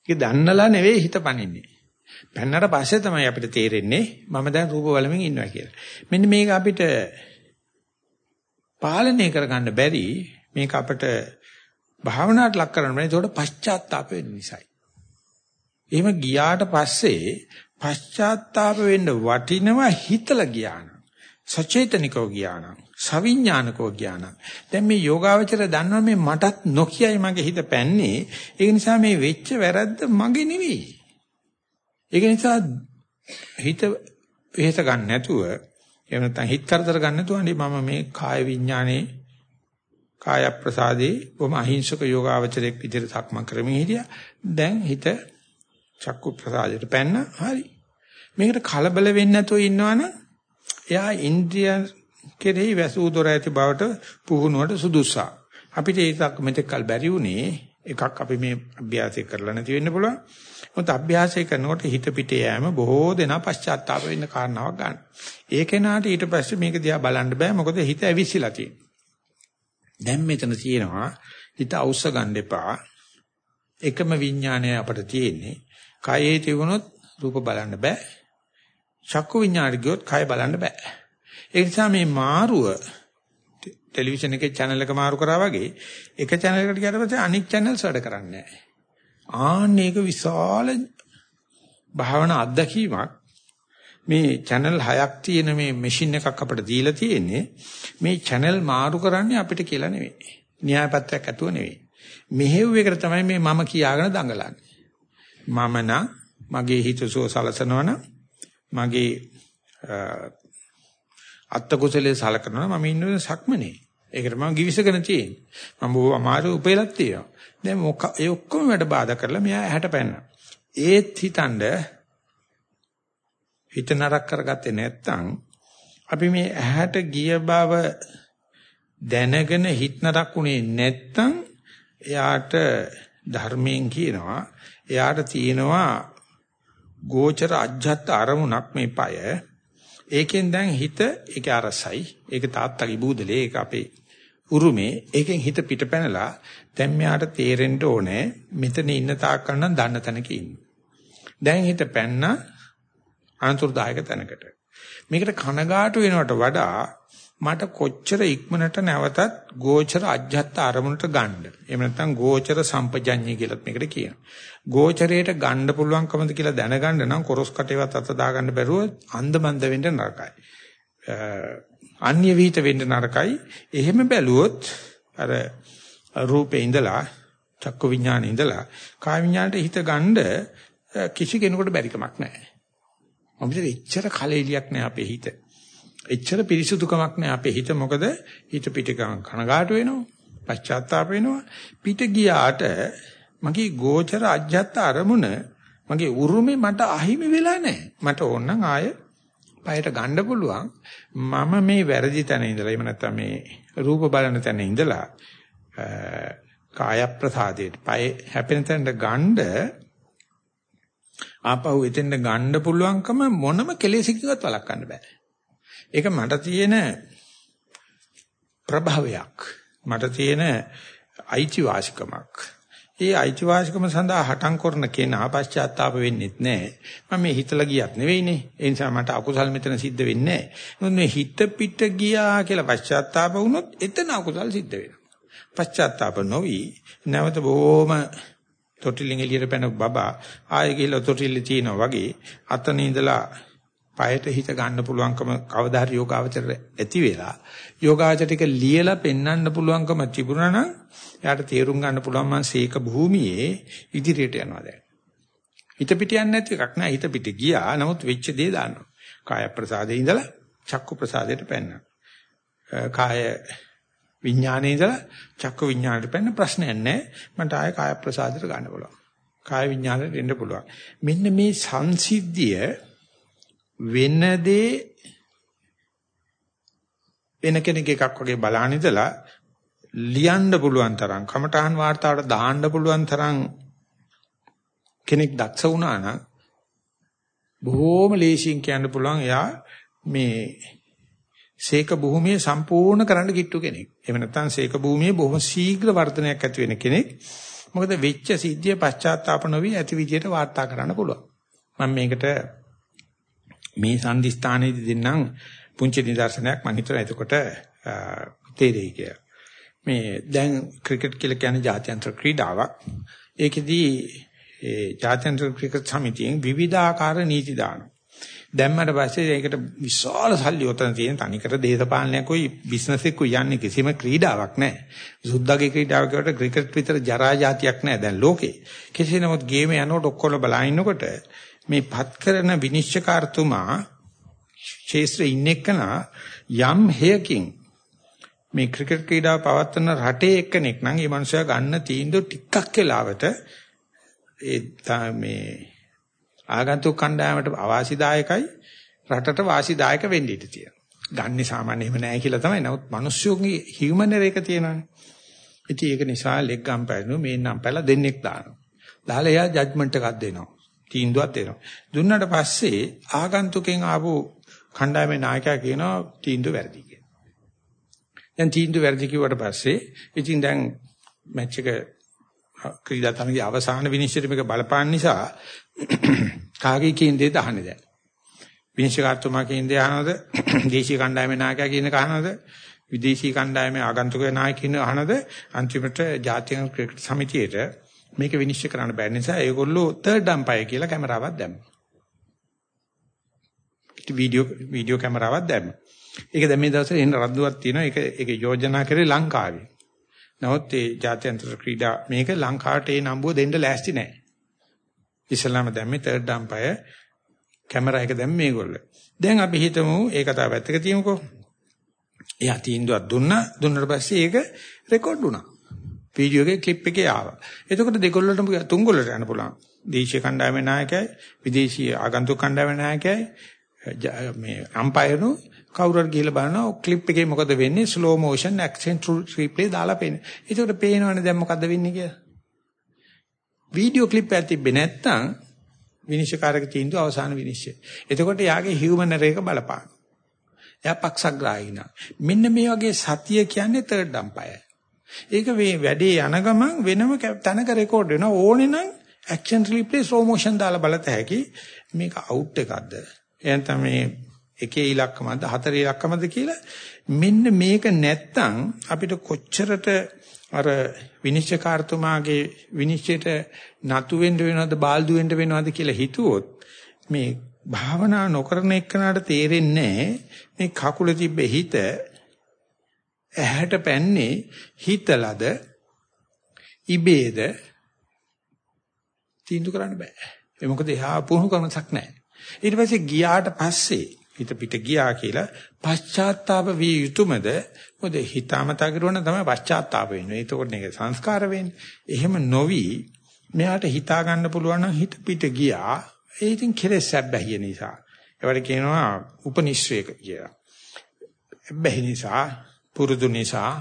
Speaker 1: ඒක දන්නලා නෙවෙයි හිත පනින්නේ. පෙන්නට පස්සේ තමයි අපිට තේරෙන්නේ මම දැන් රූප බලමින් ඉන්නවා කියලා. මෙන්න මේක අපිට පාලනය කරගන්න බැරි මේක අපිට භාවනාවට ලක් කරන්න බෑ. ඒකට පශ්චාත්තාප වෙන්න නිසායි. එහෙම ගියාට පස්සේ පශ්චාත්තාප වෙන්න වටිනවා හිතලා ගියාන. සචේතනිකව ගියාන. සවිඥානිකව ගියාන. දැන් මේ යෝගාවචර දන්නවා මේ මටත් නොකියයි මගේ හිත පැන්නේ. ඒක නිසා මේ වෙච්ච වැරද්ද මගේ නෙවෙයි. ඒක නිසා හිත වෙහෙස ගන්න නැතුව එහෙම නැත්නම් හිත කරදර ගන්න නැතුව අනේ මම මේ කාය විඥානේ කාය ප්‍රසාදේ බොහොම අහිංසක යෝගාවචරයක් විදිහට සක්මන් කරමින් හිටියා. දැන් හිත චක්කු ප්‍රසාදයට පැන්න හරි. මේකට කලබල වෙන්නේ නැතුව ඉන්නවනම් එයා ඉන්ද්‍රිය කෙරෙහි වැසූ දොර ඇති බවට පුහුණුවට සුදුසා. අපිට ඒකක් මෙතෙක් කල් බැරි වුණේ එකක් අපි මේ අභ්‍යාසය කරලා නැති වෙන්න පුළුවන්. මොකද අභ්‍යාසය කරනකොට හිත පිටේ යෑම බොහෝ දෙනා පශ්චාත්තාප වෙන්න කාරණාවක් ගන්න. ඒ කෙනාට ඊට පස්සේ මේක දිහා බලන්න බෑ මොකද හිත ඇවිස්සලා තියෙන්නේ. දැන් මෙතන තියෙනවා හිත අවශ්‍ය ගන්න එපා. එකම විඥානය අපිට තියෙන්නේ. කයේ තිබුණොත් රූප බලන්න බෑ. චක්කු විඥාණය ගියොත් කය බලන්න බෑ. ඒ නිසා මේ මාරුව ටෙලිවිෂන් එකේ channel එක මාරු කරා වගේ එක channel එකට ගියාට පස්සේ අනිත් channels වැඩ කරන්නේ නැහැ. ආන්නේක විශාල භාවනා අත්දැකීමක් මේ channel 6ක් තියෙන මේ machine එකක් අපිට දීලා තියෙන්නේ මේ channel මාරු කරන්නේ අපිට කියලා නෙවෙයි. න්‍යායපත්‍යක් ඇතුව නෙවෙයි. මෙහෙව් එකට තමයි මේ මම කියාගෙන දඟලන්නේ. මම නම් මගේ හිතසෝ සලසනවනම් මගේ අත්ත කුසලයේ සලකනවා මම ඉන්නේ සක්මනේ. ඒකට මම givisගෙන තියෙන්නේ. මම බොහොම අමාරු උපේලක් තියෙනවා. දැන් මොක ඒ ඔක්කොම වැඩ බාධා කරලා මෙයා ඇහැට පැන්නා. ඒත් හිතනද හිත නරක කරගත්තේ නැත්නම් අපි මේ ඇහැට ගිය බව දැනගෙන හිත නරක උනේ නැත්නම් එයාට ධර්මයෙන් කියනවා එයාට තියෙනවා ගෝචර අජ්ජත් අරමුණක් මේ পায় ඒකෙන් දැන් හිත ඒක අරසයි ඒක තාත්තගේ බූදලේ ඒක අපේ උරුමේ ඒකෙන් හිත පිටපැනලා දැන් මෙයාට තේරෙන්න ඕනේ මෙතන ඉන්න තාක් කන්නම් දන්න තැනක ඉන්න. දැන් හිත පැන්න අනතුරුදායක තැනකට. මේකට කනගාටු වෙනවට වඩා මට කොච්චර ඉක්මනට නැවතත් ගෝචර අජ්ජත් අරමුණට ගන්න. එහෙම නැත්නම් ගෝචර සම්පජඤ්ඤය කියලාත් මේකට කියනවා. ගෝචරයට ගන්න පුළුවන්කමද කියලා දැනගන්න නම් කොරස් කටේවත් අත දාගන්න බැරුව අන්දමන්ද වෙන්න නරකයි. අන්‍ය විහිිත වෙන්න නරකයි. එහෙම බැලුවොත් අර රූපේ ඉඳලා චක්කු විඥානේ ඉඳලා කාය විඥානට හිත ගන්න කිසි කෙනෙකුට බැරි කමක් නැහැ. අපිට එච්චර කලෙලියක් නැහැ අපේ හිත. එච්චර පිරිසුදුකමක් නැහැ අපේ හිත. මොකද හිත පිටකම් කනගාටු වෙනවා. පශ්චාත්තාප වෙනවා. පිට ගියාට මගේ ගෝචර අජ්ජත් අරමුණ මගේ උරුමේ මට අහිමි වෙලා නැහැ. මට ඕනනම් ආය පයට ගන්න පුළුවන්. මම මේ වැරදි තැන ඉඳලා එහෙම නැත්නම් මේ රූප බලන තැන ඉඳලා කාය ප්‍රසාදයට පය හැපෙන තැනට ගන්න ආපහු එතෙන්ට ගන්න පුළුවන්කම මොනම කෙලෙසකින්වත් වළක්වන්න බෑ. ඒක මට තියෙන ප්‍රභාවයක්. මට තියෙන අයිතිවාසිකමක්. ඒ අයිතිවාසිකම සඳහා හටම් කරන කෙනා පශ්චාත්තාප වෙන්නෙත් නැහැ. මම මේ හිතලා ගියත් නෙවෙයිනේ. ඒ නිසා මට අකුසල් මෙතන සිද්ධ වෙන්නේ නැහැ. මේ හිත පිට ගියා කියලා පශ්චාත්තාප වුණොත් එතන අකුසල් සිද්ධ වෙනවා. පශ්චාත්තාප නොවි නැවත බොහොම තොටිලින් එළියට පැන බබා ආයෙ ගිහලා තොටිල්ලේ තියනා වගේ අතන ඉඳලා පයට හිත ගන්න පුළුවන්කම කවදා හරි යෝගාවචර ඇති වෙලා යෝගාවචරික ලියලා පෙන්වන්න පුළුවන්කම තිබුණා නම් එයාට තේරුම් ගන්න පුළුවන් මං සීක භූමියේ ඉදිරියට යනවා දැන්. හිත පිට යන්නේ නැති එකක් නෑ හිත පිට ගියා නමුත් වෙච්ච දේ දානවා. කාය ප්‍රසාදේ ඉඳලා චක්කු ප්‍රසාදයට පැන්නා. කාය විඥානේ ඉඳලා චක්කු විඥානයට පැන්න ප්‍රශ්නයක් නැහැ. මට ආයෙ කාය ප්‍රසාදයට ගන්න පුළුවන්. කාය විඥානයට එන්න පුළුවන්. මෙන්න මේ සංසිද්ධිය වෙනදී වෙන කෙනෙක් එකක් වගේ බලහන් ඉඳලා ලියන්න පුළුවන් තරම් කමඨහන් වාර්තාවට දාන්න පුළුවන් තරම් කෙනෙක් දක්ෂ වුණා නම් බොහෝම ලේසියෙන් කියන්න පුළුවන් එයා මේ සීක භූමිය සම්පූර්ණ කරන්න කිට්ටු කෙනෙක්. එහෙම නැත්නම් සීක භූමියේ බොහොම ශීඝ්‍ර වර්ධනයක් ඇති වෙන කෙනෙක්. මොකද වෙච්ච සිද්ධිය පශ්චාත්තාප නොවි ඇති විදියට වාර්තා කරන්න පුළුවන්. මම මේකට මේ සම්දිස්ථානයේදී දෙන්නම් පුංචි නිදර්ශනයක් මම හිතුවා එතකොට තේරෙයි කියලා. මේ දැන් ක්‍රිකට් කියලා කියන්නේ ජාත්‍යන්තර ක්‍රීඩාවක්. ඒකෙදී ඒ ජාත්‍යන්තර ක්‍රිකට් සමිතියෙන් විවිධාකාර නීති දානවා. දැම්මට පස්සේ ඒකට විශාල සල්ලි උතන තියෙන තනිකර දේශපාලනයකුයි බිස්නස් එකකුයි යන්නේ කිසිම ක්‍රීඩාවක් නැහැ. සුද්දාගේ ක්‍රීඩාවකට ක්‍රිකට් විතර ජරා જાතියක් නැහැ දැන් ලෝකේ. කෙසේ නමුත් ගේම යනකොට ඔක්කොම බලනකොට මේ පත් කරන විනිශ්චයකාරතුමා ශේෂ්ත්‍රයේ ඉන්නකනා යම් හේයකින් මේ ක්‍රිකට් ක්‍රීඩාව පවත්වන රටේ එක්කෙනෙක් නම් ඒ මනුස්සයා ගන්න තීන්දුව ටිකක් වෙලාවට ඒ මේ ආගන්තුක කණ්ඩායමට අවාසිදායකයි රටට වාසිදායක වෙන්න ඉඩ තියෙනවා. ගන්නේ සාමාන්‍ය එහෙම නැහැ කියලා තමයි. නමුත් මිනිස්සුන්ගේ හියුමන් එරර් එක තියෙනවානේ. ඉතින් ඒක නිසා ලෙග් අම්පයර්නු මේ නම් පැලා දෙන්නෙක් දානවා. දාලා එයා ජජ්මන්ට් එකක් දෙනවා. තීන්දුවක් දෙනවා. දුන්නාට පස්සේ ආගන්තුකෙන් ආපු කණ්ඩායමේ නායකයා කියනවා තීන්දුව වැරදි කියලා. දැන් තීන්දුව වැරදි කිව්වට පස්සේ ඉතින් දැන් මැච් එක ක්‍රීඩා තරගයේ අවසාන විනිශ්චය මේක බලපාන නිසා කාගේ කේන්දේද අහන්නේ දැන්. විනිශ්චයකාරතුමා කේන්දේ අහනවද? දේශීය කණ්ඩායමේ නායකයා කියන එක අහනවද? විදේශී කණ්ඩායමේ ආගන්තුක නායකින් අහනද? අන්තිමට ජාතික ක්‍රිකට් සමිතියේට මේක විනිශ්චය කරන්න බැරි නිසා ඒගොල්ලෝ තර්ඩ් අම්පයර් කියලා කැමරාවක් දැම්මා. වීඩියෝ වීඩියෝ කැමරාවක් දැම්මා. ඒක දැන් මේ දවස්වල එන්න රද්දුවක් තියෙනවා. ඒක ඒක යෝජනා කරේ ලංකාවේ. නමුත් ඒ ජාත්‍යන්තර ක්‍රීඩා මේක ලංකාවට ඒ නම්බුව දෙන්න ලෑස්ති නැහැ. ඉස්ලාම දැම්මේ තර්ඩ් අම්පයර් කැමරා එක දැම්මේ මේගොල්ලෝ. දැන් අපි හිතමු ඒ කතාව පැත්තක තියමුකෝ. එයා තීන්දුවක් දුන්නා දුන්නාට පස්සේ ඒක රෙකෝඩ් වුණා. වීඩියෝ එකේ ක්ලිප් එකේ ආවා. එතකොට දෙකොල්ලටම තුන්ගොල්ලට යන්න පුළුවන්. දේශීය කණ්ඩායමේ නායකයයි, විදේශීය ආගන්තුක කණ්ඩායමේ නායකයයි මේ අම්පයර්නු කවුරුහරි ගිහලා බලනවා ක්ලිප් එකේ මොකද වෙන්නේ ස්ලෝ මෝෂන් ඇක්ෂන් රීප්ලේ දාලා පේන්නේ. ඒකට පේනවනේ දැන් මොකද්ද වෙන්නේ කියලා. වීඩියෝ ක්ලිප් එකක් තිබ්බේ නැත්තම් විනිශ්චයකාරක තීන්දුව අවසාන විනිශ්චය. එතකොට යාගේ හියුමන් එරර් එක බලපාන. එයා පක්ෂග්‍රාහී නා. මෙන්න මේ වගේ සතිය කියන්නේ තර්ඩ් අම්පයර්. ඒක මේ වැඩේ යන ගමන් වෙනම තැනක රෙකෝඩ් වෙනවා. ඕනේ නම් ඇක්ෂන් රීප්ලේ ස්ලෝ මෝෂන් දාලා බලත හැකි මේක අවුට් එකක්ද? එහෙනම් මේ එකේ ඉලක්කමද හතරේ ඉලක්කමද කියලා මෙන්න මේක නැත්තම් අපිට කොච්චරට අර විනිශ්චයකාරතුමාගේ විනිශ්චයට නතු වෙන්න වෙනවද බාල්දු වෙන්න වෙනවද කියලා හිතුවොත් මේ භාවනා නොකරන එක්කනට තේරෙන්නේ මේ කකුල තිබ්බ හිත ඇහැට පැන්නේ හිතලද ඉබේද තීන්දුව කරන්න බෑ. ඒ මොකද එහා පුහුණු කරනසක් නැහැ. ඊට පස්සේ ගියාට පස්සේ හිත පිට ගියා කියලා පශ්චාත්තාප විය යුතුයමද? මොකද හිතාමතා කරුවන තමයි පශ්චාත්තාප වෙන්නේ. ඒකෝට නේ සංස්කාර වෙන්නේ. එහෙම නොවි මෙයාට හිතා ගන්න පුළුවන් නම් හිත පිට ගියා. ඒ ඉතින් කෙලෙස් සැබ්බැහිය නිසා. ඒවට කියනවා උපනිශ්‍රේක කියලා. බැහි නිසා, පුරුදු නිසා,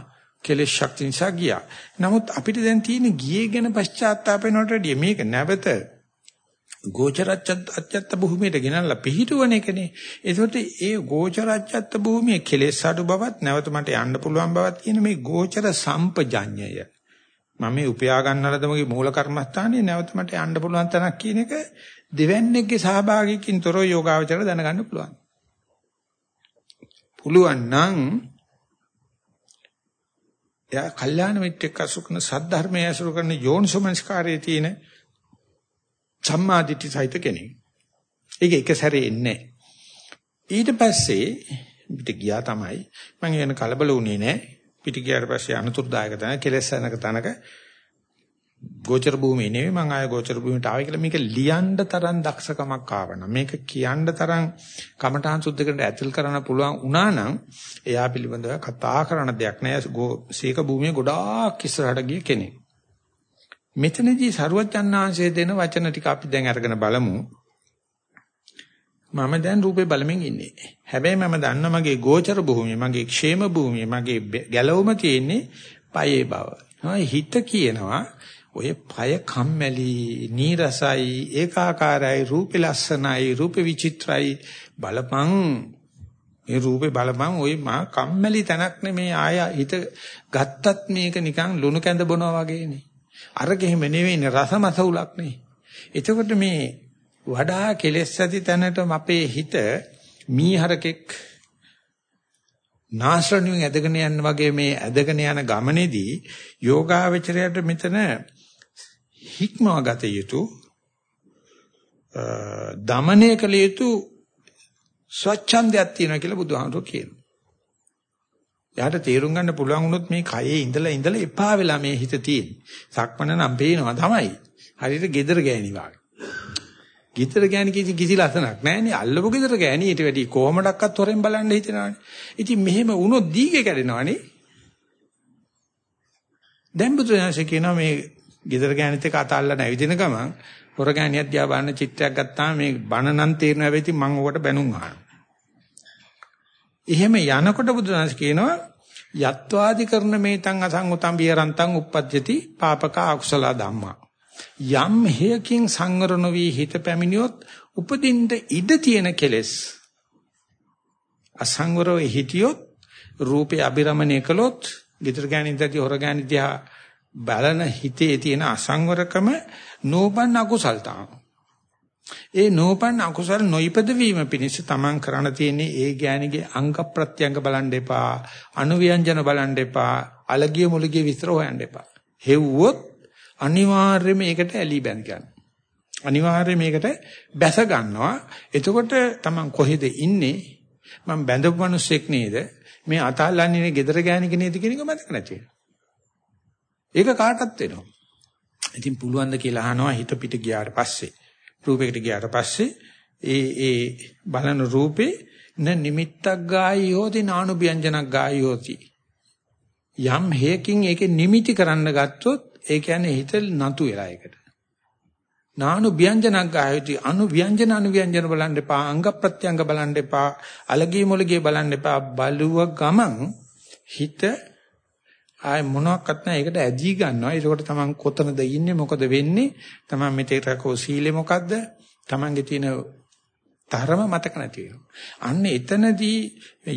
Speaker 1: කෙලෙස් ශක්ති නිසා ගියා. නමුත් අපිට දැන් තියෙන ගියේ ගැන පශ්චාත්තාප වෙනවට වැඩිය මේක නැවත ගෝචරච්ඡත් භූමියට ගෙනල්ලා පිහිටුවන එකනේ. ඒකට ඒ ගෝචරච්ඡත් භූමියේ කෙලෙස් අඩු බවත් නැවත මට යන්න පුළුවන් බවත් කියන මේ ගෝචර සම්පජඤ්ඤය. මම මේ උපයා ගන්නලද මගේ මූල කර්මස්ථානයේ නැවත මට යන්න පුළුවන් තැනක් කියන එක දෙවන්නේගේ සහභාගීකින් තොරව යෝගාවචර දැනගන්න පුළුවන්. පුළුවන් නම් එයා කල්යාණ මිත්‍රෙක් අසු කරන සද්ධර්මයේ අසු කරන යෝනිසෝමනස්කාරයේ තියෙන සම්මාදිට්ඨි සහිත කෙනෙක්. ඒක එක සැරේ එන්නේ ඊට පස්සේ පිට ගියා තමයි මම කියන කලබල වුණේ නැහැ. පිට ගියාට පස්සේ අනුතුරුදායක තැන කෙලෙස් යනක තැනක ගෝචර භූමිය නෙවෙයි මම ආය ගෝචර භූමියට ආවේ කියලා මේක ලියන්න තරම් දක්ෂකමක් ආවනම් මේක කියන්න තරම් කමඨාන් සුද්ධ කරන්න ඇතුල් කරන්න පුළුවන් වුණා නම් එයා පිළිබඳව කතා කරන දෙයක් නෑ සීක භූමිය ගොඩාක් ඉස්සරහට ගිය කෙනෙක් මෙතනදී සරුවචන්නාංශයේ දෙන වචන ටික අපි දැන් අරගෙන බලමු. මම දැන් රූපේ බලමින් ඉන්නේ. හැබැයි මම දන්න මගේ ගෝචර භූමිය, මගේ ക്ഷേම භූමිය, මගේ ගැලවුම තියෙන්නේ පයේ බව. හිත කියනවා ඔය පය කම්මැලි, නීරසයි, ඒකාකාරයි, රූපේ ලස්සනයි, රූපේ විචිත්‍රයි බලපං මේ රූපේ බලපං ওই මා කම්මැලි තැනක් නෙමේ ආය හිත ගත්තත් මේක නිකන් ලුණු කැඳ බොනවා වගේනේ. අරක එහෙම නෙවෙයිනේ රසමස උලක් නේ. එතකොට මේ වඩා කෙලෙස් ඇති තැනට අපේ හිත මීහරකෙක් නාශරණියෙන් ඇදගෙන යන වගේ මේ ඇදගෙන යන ගමනේදී යෝගාවචරයට මෙතන හික්මව ගත යුතු දමනය කළ යුතු ස්වච්ඡන්දයක් තියෙනවා කියලා බුදුහාමුදුරුවෝ කියනවා. එයාට තේරුම් ගන්න පුළුවන් වුණොත් මේ කයේ ඉඳලා ඉඳලා එපා වෙලා මේ හිත තියෙන්නේ. සක්මන නම් පේනවා තමයි. හරියට gedara ගෑණි වගේ. gedara ගෑණි කිසි කිසි ලස්සනක් නැහැනේ. අල්ලපු gedara ගෑණි ඊට වැඩි කොහොමඩක්වත් හොරෙන් බලන්න හිතෙනවානේ. ඉතින් මෙහෙම වුණොත් දීගේ කැඩෙනවානේ. දැන් බුදුරජාණන් කියනවා මේ gedara ගෑණිත් එක්ක අතල්ලා නැවිදින ගමන් හොර ගෑණියක් දිහා බලන චිත්‍රයක් ගත්තාම මේ බණ නම් තේරෙනවා හැබැයි මම ඔකට බැනුම් අහනවා. එහෙම යනකොට බුදුරජාණන් කියනවා යත්වාදි කරන මේතං අසංගතං බියරන්තං uppajjati පාපක අකුසල ධම්මා යම් හේයකින් සංවර නොවි හිත පැමිණියොත් උපදින්න ඉඩ තියෙන කෙලෙස් අසංවරව හිටියොත් රූපේ අබිරමණය කළොත් ගිතර ගෑනින්දදී හොර ගෑනින්දියා බලන හිතේ තියෙන අසංවරකම නෝපන් අකුසල් තමයි ඒ නෝපන් අකුසල නොයිපද වීම පිණිස තමන් කරණ තියෙන්නේ ඒ ඥානිගේ අංග ප්‍රත්‍යංග බලන් දෙපා අනුව්‍යංජන බලන් දෙපා අලගිය මුලගිය විස්තර හොයන්න එපා. හෙව්වොත් අනිවාර්යයෙන් මේකට ඇලී බැඳ ගන්න. අනිවාර්යයෙන් මේකට බැස ගන්නවා. එතකොට තමන් කොහෙද ඉන්නේ? මම බැඳපු මිනිස්සෙක් නේද? මේ අතල්ලන්නේ gedara ගෑණික නේද කියන එක මතක නැති ඒක කාටත් වෙනවා. ඉතින් පුළුවන් ද කියලා අහනවා හිත පිට ගියාට පස්සේ. රූපයකට ගියාට පස්සේ ඒ ඒ බලන රූපේ න නිමිත්තක් ගායි හෝති නානු ව්‍යංජනක් ගායි හෝති යම් හේකින් ඒකේ නිමිති කරන්න ගත්තොත් ඒ කියන්නේ හිත නතු වෙලා ඒකට. නානු ව්‍යංජනක් ගායති අනු ව්‍යංජන අනු ව්‍යංජන බලන්න එපා අංග ප්‍රත්‍යංග බලන්න එපා අලගී මොලගේ බලන්න එපා. බලුව ගමන් හිත ආය මොනවත් නැහැ. ඒකට ඇදී ගන්නවා. ඒකට තමන් කොතනද ඉන්නේ මොකද වෙන්නේ? තමන් මෙතේට රකෝ සීලෙ මොකද්ද? තමන්ගේ තියෙන තරම මතක නැති වෙනවා. අන්න එතනදී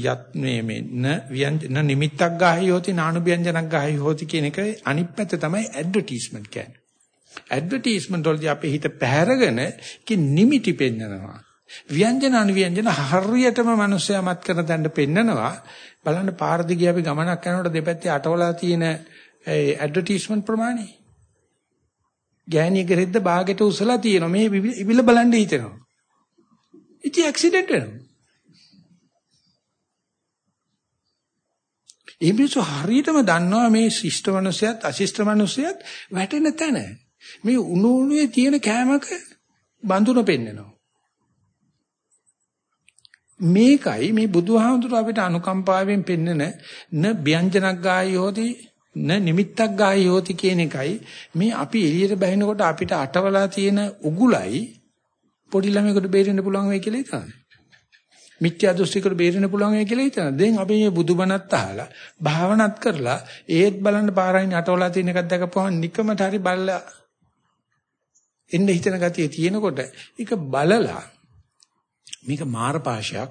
Speaker 1: යත් මේ මේ න ව්‍යංජන නිමිත්තක් ගාහියෝති නානු ව්‍යංජනක් ගාහියෝති කියන එක අනිත් පැත්ත තමයි ඇඩ්වර්ටයිස්මන්ට් කියන්නේ. ඇඩ්වර්ටයිස්මන්ට් වලදී අපේ හිත පැහැරගෙන කි නිමිටි පෙන්නනවා. ව්‍යංජන අනුව්‍යංජන හරියටම මිනිස්සයා මත් කරන තැනට පෙන්නනවා. බලන්න පාර දිගේ අපි ගමනක් යනකොට දෙපැත්තේ අටවලා තියෙන ඒ ඇඩ්වර්ටයිස්මන්ට් ප්‍රමාණය. ගෑණිය කෙරෙද්ද බාගෙට උසලා තියෙනවා. මේ ඉවිල බලන්න හිතෙනවා. ඉතින් ඇක්සිඩන්ට් වෙනවා. ඒ මිනිස්සු හරියටම දන්නවා මේ ශිෂ්ට මිනිසයත් අශිෂ්ට මිනිසයත් වැටෙන තැන. මේ උණු උණුවේ තියෙන කෑමක බඳුන පෙන්නනවා. මේකයි මේ බුදුහාමුදුර අපිට අනුකම්පාවෙන් පෙන්නන න ව්‍යංජනක් ගායෝති න නිමිත්තක් ගායෝති කියන එකයි මේ අපි එළියට බහිනකොට අපිට අටවලා තියෙන උගුලයි පොඩි ළමයෙකුට බේරෙන්න පුළුවන් වෙයි කියලා හිතනවා. මිත්‍යා දෘෂ්ටිකට බේරෙන්න පුළුවන් වෙයි කියලා හිතනවා. දැන් අපි මේ බුදුබණත් අහලා භාවනාත් කරලා ඒත් බලන්න පාරයින් අටවලා තියෙන එකක් දැකපුවම නිකමට හරි බලලා එන්න හිතන ගතිය තියෙනකොට ඒක බලලා මේක මාරපාශයක්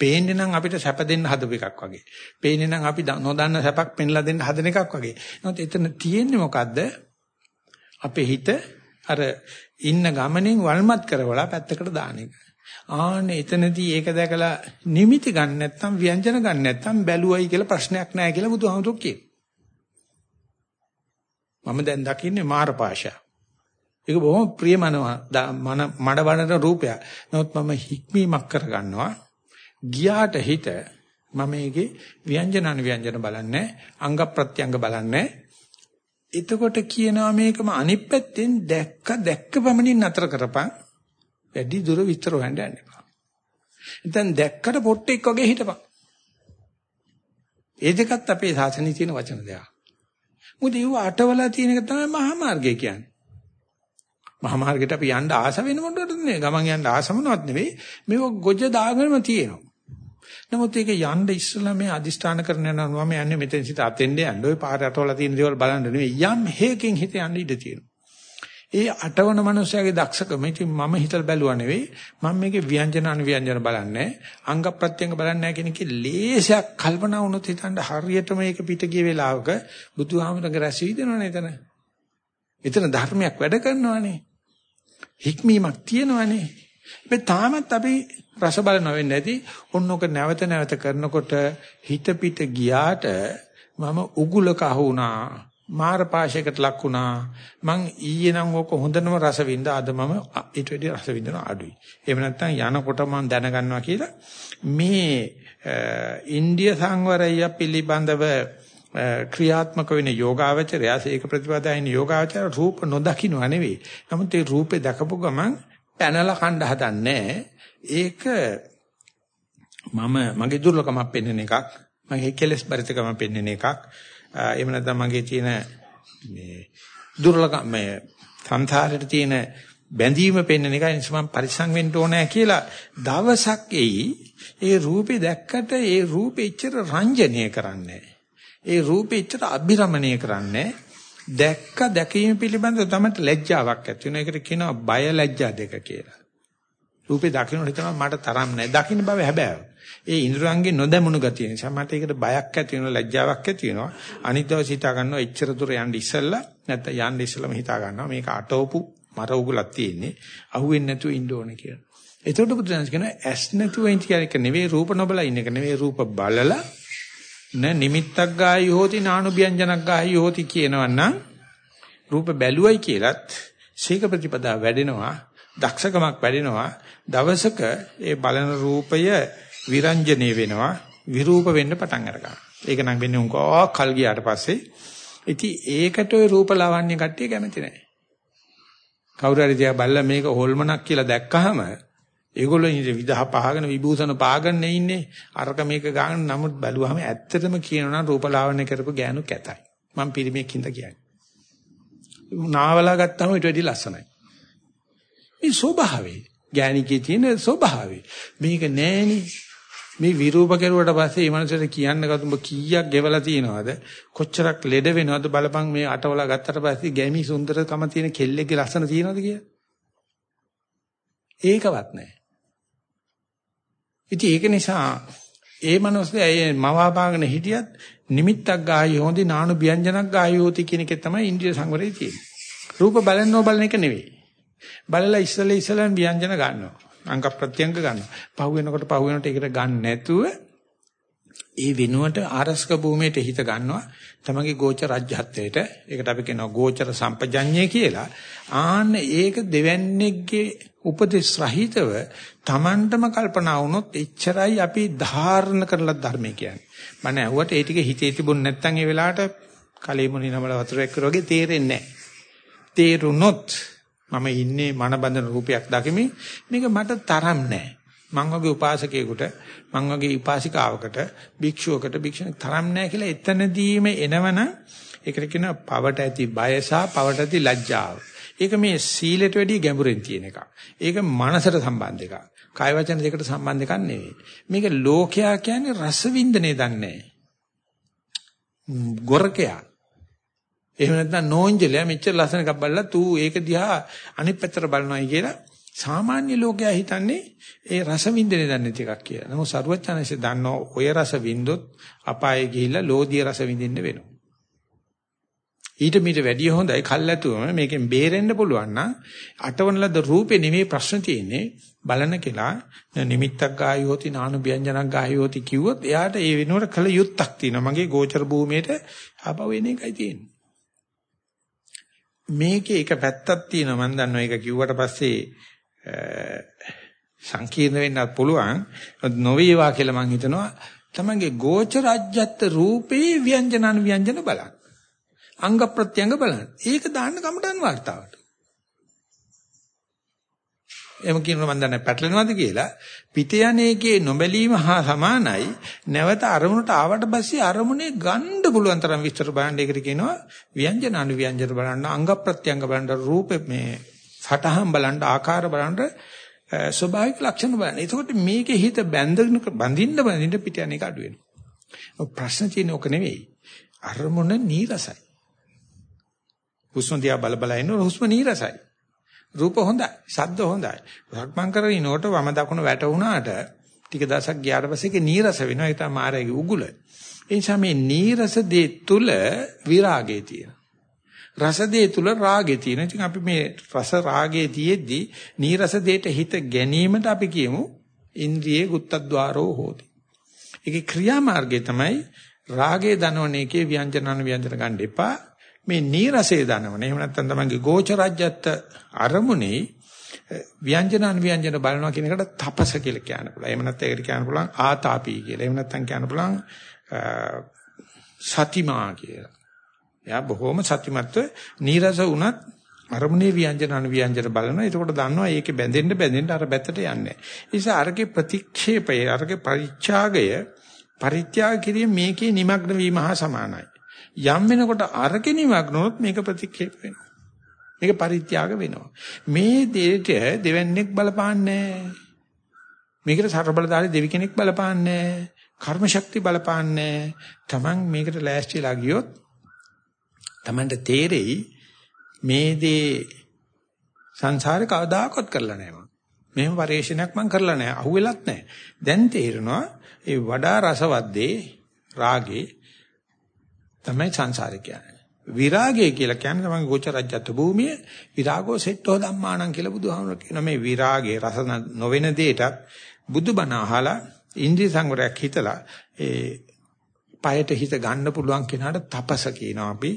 Speaker 1: පේන්නේ නම් අපිට සැප දෙන්න හදපු එකක් වගේ. පේන්නේ නම් අපි නොදන්න සැපක් පෙන්ලා දෙන්න හදන එකක් වගේ. නමුත් එතන තියෙන්නේ මොකද්ද? අපේ හිත අර ඉන්න ගමනින් වල්මත් කරවලා පැත්තකට දාන එක. ආන්නේ එතනදී ඒක දැකලා නිමිති ගන්න නැත්නම් ව්‍යංජන ගන්න නැත්නම් බැලුවයි කියලා ප්‍රශ්නයක් නැහැ කියලා බුදුහාමුදුරුවෝ කියනවා. මම දැන් දකින්නේ මාරපාශය. ඒක බොහොම ප්‍රියමනවා මන මඩවඩන රූපයක්. නමුත් මම හික්මීමක් කරගන්නවා. ගියාට හිත මම මේකේ ව්‍යංජන අනුව්‍යංජන බලන්නේ අංග ප්‍රත්‍යංග බලන්නේ එතකොට කියනවා මේකම අනිත් පැත්තෙන් දැක්ක දැක්ක පමණින් නතර කරපන් වැඩි දුර විතර හොයන්න යන්න එපා. ඉතින් දැක්කට පොට්ටෙක් වගේ හිටපන්. ඒ දෙකත් අපේ සාසනයේ තියෙන වචන දෙක. මොකද ඒව අටවලා තියෙන එක තමයි මහා මාර්ගය කියන්නේ. මහා මාර්ගයට අපි යන්න ආස වෙන මොකටද නේ? ගමන් යන්න ආස මොනවත් නෙවෙයි. මේක ගොජ දාගෙනම තියෙනවා. නමුත් ඒක යන්න ඉස්සලා මේ අදිෂ්ඨාන කරන යනවා මම යන්නේ මෙතෙන් සිට අතෙන්ද යන්න ওই පාර අටවලා තියෙන දේවල් බලන්න නෙවෙයි යම් හේකින් හිත යන්න ඉඩ තියෙනවා. ඒ අටවන මනුස්සයාගේ දක්ෂකම ඉතින් මම හිතලා බැලුවා නෙවෙයි මම මේකේ ව්‍යංජන අනුව්‍යංජන බලන්නේ අංග ප්‍රත්‍යංග බලන්නේ නැහැ කියන එකේ ලේසයක් කල්පනා වුණොත් හිතන්න හරියටම මේක පිට ගිය වෙලාවක බුදුහාමරගේ රැස් වීදෙනවනේ එතන. එතන ධර්මයක් වැඩ කරනවනේ. හික්මීමක් තියෙනවනේ. මේ තාමත් අපි රස බලන වෙන්නේ නැති ඔන්නෝක නැවත නැවත කරනකොට හිත පිට ගියාට මම උගුලක අහුණා මාර පාශයකට ලක් වුණා මං ඊයේ නම් ඕක හොඳනම රස විඳ අද මම ඊට වැඩි රස විඳන අඩුයි එහෙම නැත්නම් යනකොට මම දැනගන්නවා කියලා මේ ඉන්දිය සංවරය පිළිබඳව ක්‍රියාත්මක වෙන යෝගාවචරය ඒක ප්‍රතිපදායින යෝගාවචර රූප නොදකින්න නෙවෙයි. නමුත් ඒ රූපේ දැකපු ගමන් පැනලා කණ්ඩ හදන්නේ ඒක මම මගේ දුර්ලභකමක් පෙන්වන එකක්. මගේ කෙලස් බරිතකමක් පෙන්වන එකක්. එහෙම නැත්නම් මගේ තියෙන මේ දුර්ලභ මේ සංසාරේ තියෙන බැඳීම පෙන්වන එකයි නිසා මම පරිස්සම් වෙන්න ඕනෑ කියලා දවසක් එයි ඒ රූපේ දැක්කට ඒ රූපෙ ඉච්චර රංජනීය කරන්නේ ඒ රූපෙ ඉච්චර අභිරමණය කරන්නේ දැක්ක දැකීම පිළිබඳව තමයි ලැජ්ජාවක් ඇති වෙන එකට කියනවා බය ලැජ්ජා දෙක කියලා. රූපේ දකින්න හිතනවා මට තරම් නැහැ දකින්න බව හැබැයි ඒ ඉන්ද්‍රයන්ගේ නොදැමුණු ගතිය නිසා මට ඒකට බයක් ඇති වෙනවා ලැජ්ජාවක් ඇති වෙනවා. අනිත් දවස් හිතා ගන්නවා එච්චර දුර යන්න ඉස්සෙල්ලා නැත්නම් යන්න ඉස්සෙල්ලාම හිතා ගන්නවා. මේක අටවපු මර උගලක් තියෙන්නේ. අහුවෙන්නේ නැතුව ඉන්න ඕනේ කියලා. එතකොට බුදුදහම කියනවා ඇස් නැතුව ඉන්න එක නෙවෙයි රූප නොබලා ඉන්න එක නෙවෙයි රූප බලලා න නිමිත්තක් ගායි හෝති නානු ව්‍යංජනක් ගායි හෝති කියනවනම් රූප බැලුවයි කියලත් සීක ප්‍රතිපදා වැඩෙනවා දක්ෂකමක් වැඩෙනවා දවසක ඒ බලන රූපය විරංජනේ වෙනවා විරූප වෙන්න පටන් අරගන්නවා. ඒක නම් වෙන්නේ උංගා කල් ගියාට පස්සේ ඉතින් ඒකට ওই රූප ලාවන්‍ය කට්ටිය කැමති නැහැ. කවුරු හරි දිහා බල්ලා මේක හොල්මනක් කියලා දැක්කහම ඒගොල්ලෝ ඉන්නේ විදහ පහගෙන විභූෂණ පාගන්න ඉන්නේ. අරක මේක ගන්න නමුත් බැලුවාම ඇත්තටම කියනවා නම් රූපලාවන්‍ය කරපු ගෑනු කැතයි. මම පිරිමියෙක් හින්ද කියන්නේ. නාවලා ගත්තාම ඊට වැඩි ලස්සනයි. මේ ස්වභාවය. ගෑණිකේ තියෙන ස්වභාවය. මේක නෑනේ. මේ විරූප කෙරුවට පස්සේ මේ මනසට කියන්න ගතුඹ කීයක් ගෙවලා තියනවද? කොච්චරක් ලෙඩ වෙනවද? බලපන් මේ අටවලා ගත්තට පස්සේ ගැමි සුන්දරකම තියෙන කෙල්ලෙක්ගේ ලස්සන තියනවද කියලා. ඒකවත් නැහැ ඉතින් ඒක නිසා ඒ මනසේ ඒ මවාපාගෙන හිටියත් නිමිත්තක් ගායි හොඳි නානු ව්‍යංජනක් ගායි හොති කියන එක තමයි ඉන්ද්‍රිය සංවරයේ තියෙන්නේ. රූප බලන්නෝ බලන එක නෙවෙයි. බලලා ඉස්සලා ඉස්සලා ව්‍යංජන ගන්නවා. අංග ප්‍රත්‍යංග ගන්නවා. පහු වෙනකොට පහු වෙනකොට ඒකට ගන්න නැතුව ඒ වෙනුවට ආරස්ක භූමියට හිත ගන්නවා. තමගේ ගෝචර රාජ්‍යත්වයට. ඒකට අපි කියනවා ගෝචර සම්පජඤ්ඤය කියලා. ආන්න ඒක දෙවන්නේගේ උපදේශ රහිතව Tamanටම කල්පනා වුණොත් එච්චරයි අපි ධාරණ කරලා ධර්මය කියන්නේ. මම ඇහුවට ඒ ටික හිතේ තිබුණ නැත්නම් ඒ වෙලාවට කලෙමුනි නමල වතුර එක්කර වගේ තේරෙන්නේ නැහැ. තේරුනොත් මම ඉන්නේ මන බඳන රූපයක් දකිමින්. මේක මට තරම් නෑ. මං වගේ උපාසකයෙකුට මං වගේ උපාසිකාවකට භික්ෂුවකට භික්ෂුණෙක් තරම් නෑ කියලා එතනදීම එනවනම් ඒකට කියනවා පවට ඇති බය සහ පවට ඇති ලැජ්ජාව. ඒක මේ සීලයට වැඩිය ගැඹුරින් තියෙන එකක්. ඒක මනසට සම්බන්ධ එකක්. කාය වචන දෙකට සම්බන්ධ එකක් නෙවෙයි. මේක ලෝකයා කියන්නේ රස වින්දනේ දන්නේ ගොරකයා එහෙම නැත්නම් නෝන්ජලයා මෙච්චර ලස්සන එකක් බලලා තූ ඒක දිහා අනිත් පැත්තට බලනවායි කියලා සාමාන්‍ය ලෝකයා හිතන්නේ ඒ රස විඳින්නේ දන්නේ නැති එකක් කියලා. නමුත් සරුවචනanse දන්නෝ ඔය රස විඳොත් අපායේ ගිහිල්ලා ලෝධිය රස විඳින්න වෙනවා. ඊට මීට වැඩිය හොඳයි. කල්ැතුවම මේකෙන් බේරෙන්න පුළුවන් නම් අටවන ලද රූපේ නෙමෙයි ප්‍රශ්න තියෙන්නේ. බලන කෙනා නිමිත්තක් ගායෝති නානු ව්‍යංජනක් ගායෝති කිව්වොත් එයාට ඒ වෙනුවට කල යුත්තක් තියෙනවා. මගේ ගෝචර භූමියට ආපහු එන එකයි තියෙන්නේ. මේකේ එක පැත්තක් තියෙනවා. මම දන්නවා ඒක කිව්වට පස්සේ සංකීර්ණ වෙන්නත් පුළුවන්. නොවේවා කියලා මම හිතනවා තමන්ගේ ගෝචරජ්‍යත් රූපේ ව්‍යංජන අනුව්‍යංජන බලන්න. අංග ප්‍රත්‍යංග බලන්න. ඒක දාන්න කමටන් වார்த்தාවට. එම කියනවා මම දන්නේ පැටලෙනවද කියලා. පිට යන්නේකේ නොබැලීම හා සමානයි. නැවත අරමුණට ආවට පස්සේ අරමුණේ ගන්න පුළුවන් තරම් විස්තර බලන්න ඒකට කියනවා ව්‍යංජන අනුව්‍යංජන බලන්න අංග ප්‍රත්‍යංග බලන්න රූපේ මේ සටහන් බලන්න ආකාර බලන්න ස්වභාවික ලක්ෂණ බලන්න. එතකොට මේකේ හිත බැඳගෙන බඳින්න බඳින්න පිට යන එක අඩු වෙනවා. ප්‍රශ්න තියෙන්නේ ඔක නෙවෙයි. අරමුණ නීරසයි. හුස්ම දිහා බල බල ඉන්න හුස්ම නීරසයි. රූප හොඳයි, ශබ්ද හොඳයි. සක්මන් කරනකොට වම දකුණ වැටුණාට ටික දවසක් ගියාට පස්සේ ඒක නීරස වෙනවා. ඒ තමයි මායාවේ උගුල. ඒ නිසා මේ නීරස දේ තුල විරාගය තියෙනවා. රස දේ තුල රාගය තියෙනවා. ඉතින් අපි මේ රස රාගයේ තියෙද්දි නීරස දේට හිත ගැනීමට අපි කියමු ඉන්ද්‍රියේ ගුත්තද්වාරෝ හෝති. ඒකේ ක්‍රියාමාර්ගය තමයි රාගයේ දනවන එකේ ව්‍යංජනන ව්‍යංජන ගන්න එපා. මේ නීරසේ දනවන. එහෙම නැත්නම් තමන්ගේ ගෝචරජ්‍යත් අරමුණේ ව්‍යංජන අනුව්‍යංජන බලනවා කියන එකට තපස කියලා කියන්න පුළුවන්. එහෙම නැත්නම් ඒකට කියන්න පුළුවන් ආතාපි කියලා. එහෙම නැත්නම් කියන්න පුළුවන් සතිමා කියලා. එයා බොහොම සතිමත්ව නීරස වුණත් අරමුණේ ව්‍යංජන අනුව්‍යංජන බලනවා. එතකොට දන්නවා ඒකේ බැඳෙන්න බැඳෙන්න අර බැත්තට යන්නේ නැහැ. ඒ නිසා අරගේ ප්‍රතික්ෂේපය, අරගේ පරිත්‍යාගය පරිත්‍යාග කිරීම මේකේ নিমগ্ন වීම හා සමානයි. යම් වෙනකොට අරකේ නිමග්නොත් මේක ප්‍රතික්ෂේප වෙනවා. මේක පරිත්‍යාග වෙනවා. මේ දෙයට දෙවන්නේක් බලපාන්නේ මේකට සර්බලදාරි දෙවි කෙනෙක් බලපාන්නේ කර්ම ශක්තිය බලපාන්නේ Taman මේකට ලෑස්තිලා ගියොත් Tamanට තේරෙයි මේ දේ සංසාරේ කවදාකවත් කරලා නැහැ මම. මෙහෙම පරිශ්‍රණයක් මම කරලා නැහැ. අහුවෙලත් නැහැ. දැන් තේරෙනවා ඒ වඩා රසවත් දේ රාගේ තමයි සංසාරේ කියන්නේ. විරාගය කියලා කියන්නේ තමයි ගෝචරජ්‍යත් භූමිය විරාගෝ සෙට්ටෝ ධම්මාණං කියලා බුදුහාමුදුර කියන මේ විරාගයේ රස නොවන දෙයටත් බුදුබණ අහලා ඉන්ද්‍රිය සංවරයක් හිතලා ඒ පයට හිත ගන්න පුළුවන් කෙනාට තපස කියනවා අපි.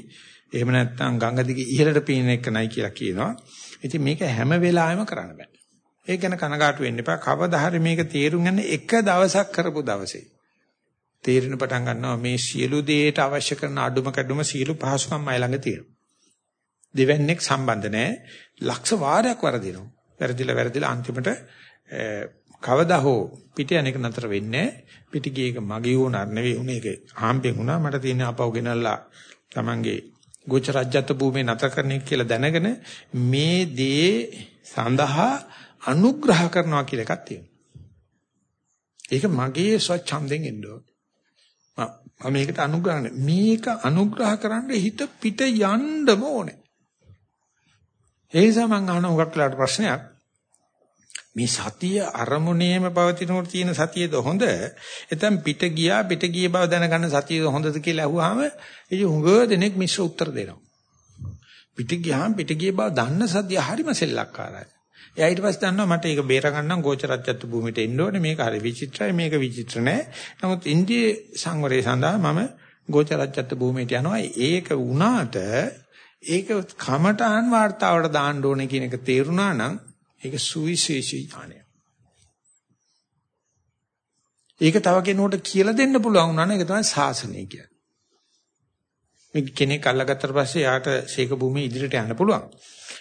Speaker 1: එහෙම නැත්නම් ගංගා දිගේ ඉහළට පීන එක නයි කියලා කියනවා. ඉතින් මේක හැම වෙලාවෙම කරන්න බෑ. ඒක ගැන කනගාටු වෙන්න එපා. කවදා හරි මේක තේරුම් ගන්න එක දවසක් කරපු දවසේ තේරෙන පටන් ගන්නවා මේ සියලු දේට අවශ්‍ය කරන අඩුම කැඩුම සියලු පහසුකම් මයි ළඟ තියෙනවා. දෙවන්නේක් සම්බන්ධ නැහැ. ලක්ෂ වාරයක් වරදිනවා. වැරදිලා වැරදිලා අන්තිමට කවදා හෝ පිට යන්නේක නතර වෙන්නේ පිට ගියේක මගේ වුණා නෙවෙයි උනේ ඒක හාම්බෙන් වුණා මට තියෙන අපව ගෙනල්ලා Tamange ගෝච රජ්‍යත් භූමියේ නතර කරන්නේ කියලා දැනගෙන මේ දේ සඳහා අනුග්‍රහ කරනවා කියලා එකක් තියෙනවා. ඒක මගේ ස්වච්ඡන්දෙන් එන්න ඕන. මම මේකට අනුග්‍රහ මේක අනුග්‍රහ කරන්න හිත පිට යන්නම ඕනේ. ඒ නිසා මම අහන උගක් වෙලාට ප්‍රශ්නයක් මේ සතිය අරමුණේම පවතිනකොට තියෙන සතියද හොඳ? එතෙන් පිට ගියා පිට ගිය බව දැනගන්න සතියද හොඳද කියලා අහුවාම ඒ හුඟ දෙනෙක් මිශ්‍ර උත්තර දෙනවා. පිට ගියාම පිට ගිය බව දන්න සතිය හරිම සෙල්ලක්කාරයි. එයා ඊට පස්සේ දන්නවා මට ඒක බේරගන්නම් ගෝචරත්‍යත්ව භූමියට එන්න ඕනේ මේක හරි විචිත්‍රයි මේක විචිත්‍ර නෑ. නමුත් ඉන්දියේ සංවරය සඳහා මම ගෝචරත්‍යත්ව භූමියට යනවා. ඒක වුණාට ඒක කමටහන් වார்த்தාවට දාන්න ඕනේ කියන එක තේරුණා නම් ඒක සුවිශේෂී ඥානය. ඒක තව කෙනෙකුට කියලා දෙන්න පුළුවන් වුණා නම් ඒක තමයි සාසනය කියන්නේ. මේ කෙනෙක් අල්ලගත්තට පස්සේ යාට ශේක භූමිය ඉදිරියට යන්න පුළුවන්.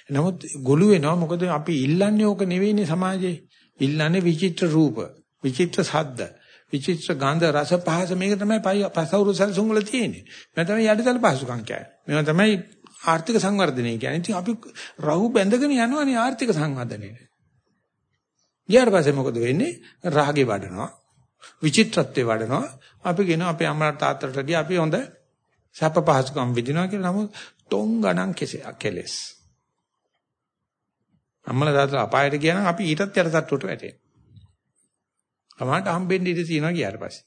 Speaker 1: නමුත් ගොළු වෙනවා මොකද අපි ඉල්ලන්නේ ඕක නෙවෙයිනේ සමාජයේ. ඉල්ලන්නේ විචිත්‍ර රූප, විචිත්‍ර ශබ්ද, විචිත්‍ර ගන්ධ රස පහස මේක තමයි පසවුරු සැලසුම් වල තියෙන්නේ. මේ තමයි යටිතල පහසුකම් කියන්නේ. මේවා තමයි ආර්ථික සංවර්ධනය කියන්නේ. ඉතින් අපි රහු බැඳගෙන යනවනේ ආර්ථික සංවර්ධනයට. ගියාට පස්සේ මොකද වෙන්නේ? රාගේ වඩනවා. විචිත්‍රත්වේ වඩනවා. අපි කියන අපේ අම්මලා තාත්තලාට ගියා අපි හොඳ සැප පහසුකම් විඳිනවා කියලා නමුත් තොන් ගණන් කෙලෙස්. අම්මලා තාත්තලා අපායට ගියා නම් අපි ඊටත් යට තට්ටුවට වැටෙනවා. අමාට හම්බෙන්න ඉඩ තියෙනවා ගියාට පස්සේ.